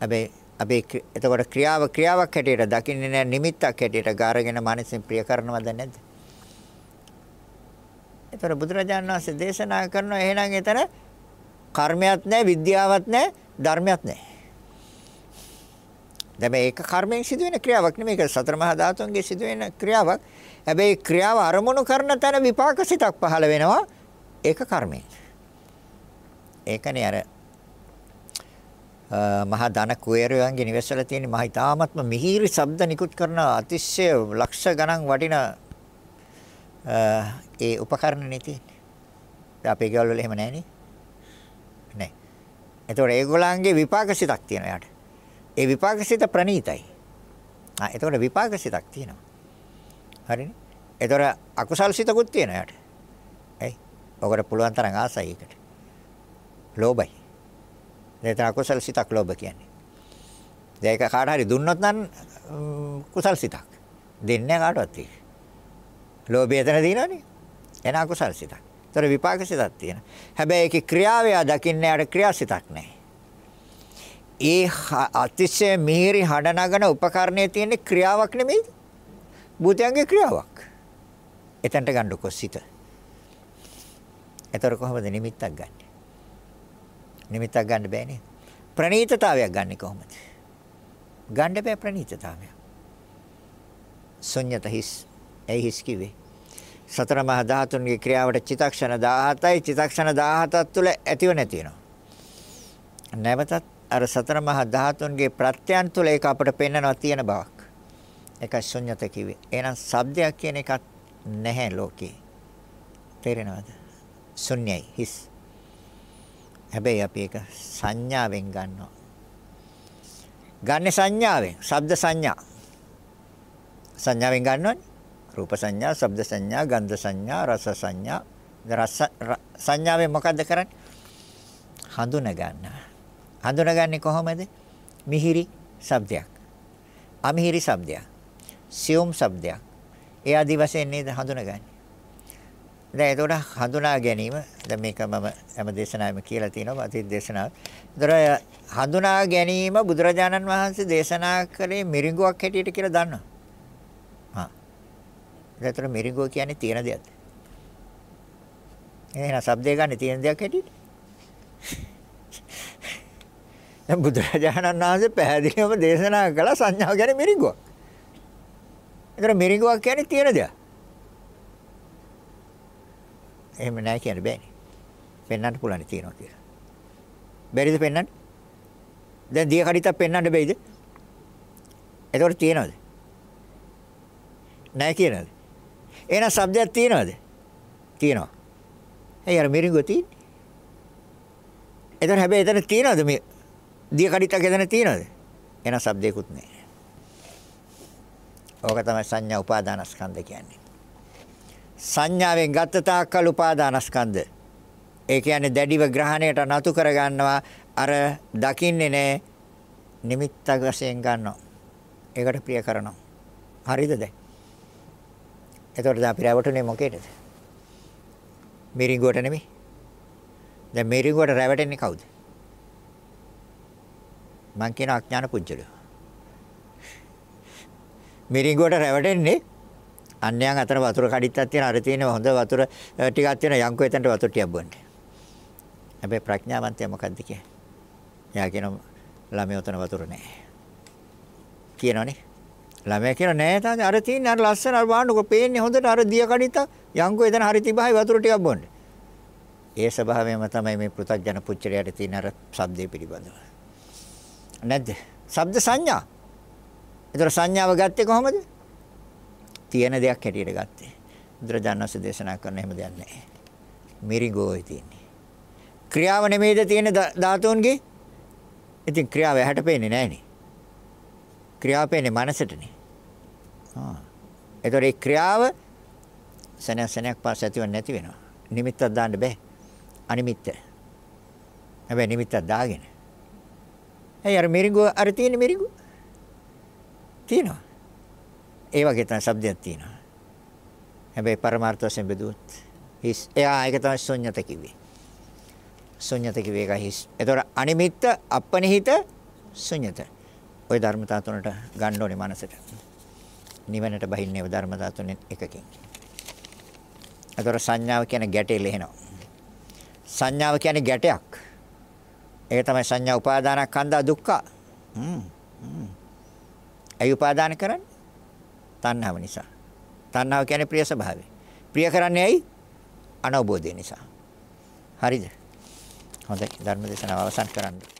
හැබැයි අපි එතකොට ක්‍රියාව ක්‍රියාවක් හැටියට දකින්නේ නැහැ නිමිත්තක් හැටියට ගාරගෙන මානසින් ප්‍රිය කරනවද නැද්ද? ඒතර බුදුරජාණන් වහන්සේ දේශනා කරනවා එහෙනම් එතන කර්මයක් නැහැ විද්‍යාවක් නැහැ ධර්මයක් නැහැ. දැන් මේක කර්මයෙන් සිදුවෙන ක්‍රියාවක් නෙමෙයි ඒක සතර මහා ධාතුන්ගේ සිදුවෙන ක්‍රියාවක්. හැබැයි ක්‍රියාව අරමුණු කරන තැන විපාක සිතක් පහළ වෙනවා. ඒක කර්මයෙන්. ඒකනේ අර මහා ධන කුවේරයන්ගේ නිවෙස්වල තියෙන මහා ඊ타ත්ම මිහිරි ශබ්ද නිකුත් කරන අතිශය ලක්ෂ ගණන් වටින ඒ උපකරණ නේ තියෙන්නේ. අපේ ගෙවල් වල එහෙම නැහැ නේ. නැහැ. එතකොට ඒගොල්ලන්ගේ විපාක සිතක් තියෙනවා යාට. ඒ විපාක සිත ප්‍රණීතයි. ආ එතකොට විපාක සිතක් තියෙනවා. හරිනේ. එතකොට අකුසල් සිතකුත් තියෙනවා යාට. ඇයි? ඔකට පුළුවන් තරම් ආසයි ඒකට. ලෝභයි. ඒතර අකුසල් සිතක් ලෝභ කියන්නේ. දැන් ඒක කාට හරි දුන්නොත් නම් කුසල් සිතක්. දෙන්නේ කාටවත් ඒක. ලෝභය එතන තියෙනවනේ. එන අකුසල් සිතක්. ඒතර විපාක සිතක් තියෙනවා. හැබැයි ඒකේ ක්‍රියාවය දකින්නේ අර ක්‍රියාසිතක් නැහැ. ඒ අතිශය මිහිරි හඩ නගන උපකරණයේ තියෙන ක්‍රියාවක් නෙමෙයි. භූතයන්ගේ ක්‍රියාවක්. එතනට ගන්න කොසිත. ඒතර කොහොමද නිමිත්තක් ගන්න? නිමිත්තක් ගන්න බෑනේ. ප්‍රණීතතාවයක් ගන්න කොහොමද? ගන්න බෑ ප්‍රණීතතාවය. ශුන්‍යත හිස්. ඒ හිස් කිව්වේ. සතර මහා ධාතුන්ගේ ක්‍රියාවට චිතක්ෂණ 17යි චිතක්ෂණ 17ක් තුළ ඇතිව නැති වෙනවා. නැවතත් අර සතර මහා ධාතුන්ගේ ප්‍රත්‍යයන් තුළ ඒක අපට පෙන්වනවා තියෙන බවක්. ඒකයි ශුන්‍යත කිව්වේ. එහෙනම් shabdයක් කියන එකක් නැහැ ලෝකේ. තේරෙනවද? ශුන්‍යයි හිස්. හැබැයි අපි ඒක සංඥාවෙන් ගන්නවා. ගන්න සංඥාවෙන්, ශබ්ද සංඥා. සංඥාවෙන් ගන්නවනේ. රූප සංඥා, ශබ්ද සංඥා, ගන්ධ සංඥා, රස සංඥා. රස සංඥාවෙන් මොකද්ද කරන්නේ? හඳුන ගන්න. හඳුනගන්නේ කොහොමද? මිහිරි ශබ්දයක්. අමිහිරි ශබ්දයක්. සියුම් ශබ්දයක්. ඒ ආදි වශයෙන් නේද හඳුනගන්නේ. දැන් ඒතකොට හඳුනා ගැනීම දැන් මේක මම හැම දේශනාවෙම කියලා තියෙනවා අතීත දේශනාව. ඒතර හඳුනා ගැනීම බුදුරජාණන් වහන්සේ දේශනා කළේ මිරිඟුවක් හැටියට කියලා දන්නවා. හා. ඒතර මිරිඟුව කියන්නේ තියෙන දෙයක්ද? එහෙනම් શબ્දේ ගන්න තියෙන දෙයක් හැටියට. දැන් බුදුරජාණන් වහන්සේ පැහැදිලිවම දේශනා කළ සංඥාව කියන්නේ මිරිඟුවක්. ඒතර මිරිඟුවක් කියන්නේ තියෙන දෙයක්. එහෙම නැහැ කියන්න බෑනේ. පෙන්වන්න පුළුවන් තියනවා කියලා. බැරිද පෙන්වන්න? දැන් දිය කඩිතක් පෙන්වන්න බැයිද? එතකොට තියනවද? නැහැ කියනද? එහෙනම් શબ્දයක් තියනවද? තියනවා. ඇයි අර මිරිඟුව තියෙන්නේ? එතන හැබැයි එතන තියනවද මේ දිය කඩිතක් එතන තියනවද? එහෙනම් શબ્දයක්වත් නැහැ. ඕක තමයි සංඥා උපාදානස්කන්ධ කියන්නේ. සංඥාවෙන් ගත්ත තාක්කල් උපාදානස්කන්ධ. ඒ කියන්නේ දැඩිව ග්‍රහණයට නතු කර ගන්නවා අර දකින්නේ නෑ නිමිත්තක් වශයෙන් ගන්නවා. ඒකට ප්‍රිය කරනවා. හරිද දැන්? එතකොට දැන් අපි රැවටුනේ මොකේද? මිරිඟුවට නෙමෙයි. දැන් මිරිඟුවට රැවටෙන්නේ කවුද? මං කියන අඥාන පුජ්‍යලෝ. මිරිඟුවට රැවටෙන්නේ අන්‍යයන් අතර වතුර කඩਿੱත්තක් තියෙන අර තියෙන හොඳ වතුර ටිකක් තියෙන යංකෝ එතනට වතුර ටිකක් බොන්න. හැබැයි ප්‍රඥාවන්තයා මොකද්ද කියන්නේ? එයා කියන ළමයි උතන වතුර නැහැ. කියනවනේ. ළමයා කියන නෑ තාම අර තියෙන අර ලස්සන අර බාන්නකො පේන්නේ හොඳට අර දිය කඩਿੱත්තක් යංකෝ එතන හරි තිබහයි වතුර ටිකක් බොන්න. ඒ ස්වභාවයම තමයි මේ පෘථග්ජන පුච්චරයට තියෙන අර ශබ්දේ පිළිබඳව. නැද්ද? ශබ්ද සංඥා. ඒතර සංඥාව ගත්තේ කොහොමද? තියෙන දෙයක් හැටියට ගත්තේ. බුදුරජාණන් වහන්සේ දේශනා කරන එහෙම දෙයක් නැහැ. මිරිගෝයි තියෙන්නේ. ක්‍රියාව නෙමෙයිද තියෙන ධාතුන්ගේ? ඉතින් ක්‍රියාව ඇහැට පේන්නේ නැහනේ. ක්‍රියාව පේන්නේ මනසටනේ. ආ. ඒතර ඒ ක්‍රියාව සෙනෙහ සෙනෙහක් පාස ඇතිව නැති වෙනවා. නිමිත්තක් දාන්න බෑ. අනිමිත්ත. හැබැයි නිමිත්තක් දාගෙන. ඇයි අර මිරිඟුව අර තියෙන මිරිඟුව? තියෙනවා. ඒ වගේ තමයි શબ્දයක් තියෙනවා. හැබැයි පරමාර්ථ වශයෙන් බෙදුවොත් හිස් එයා ඒක තමයි ශුන්්‍යත කිව්වේ. ශුන්්‍යත කිව්වේ ඒක හිස්. ඒතොර අනිමිත්ත, අපනිහිත, ශුන්්‍යත. ওই ධර්මතා තුනට ගන්න ඕනේ මනසට. නිවනට බහින්නේ ওই ධර්මතා තුනෙන් එකකින්. ඒතොර සංඥාව කියන්නේ ගැටේ ලෙහෙනවා. සංඥාව කියන්නේ ගැටයක්. ඒක තමයි සංඥා උපාදානස්කන්ධා දුක්ඛ. හ්ම්. හ්ම්. ඒ උපාදාන කරන්නේ තණ්හාව නිසා. තණ්හාව කියන්නේ ප්‍රිය ස්වභාවය. ප්‍රිය කරන්නේ ඇයි? අනවබෝධය නිසා. හරිද? හොඳයි ධර්ම දේශනාව අවසන් කරන්න.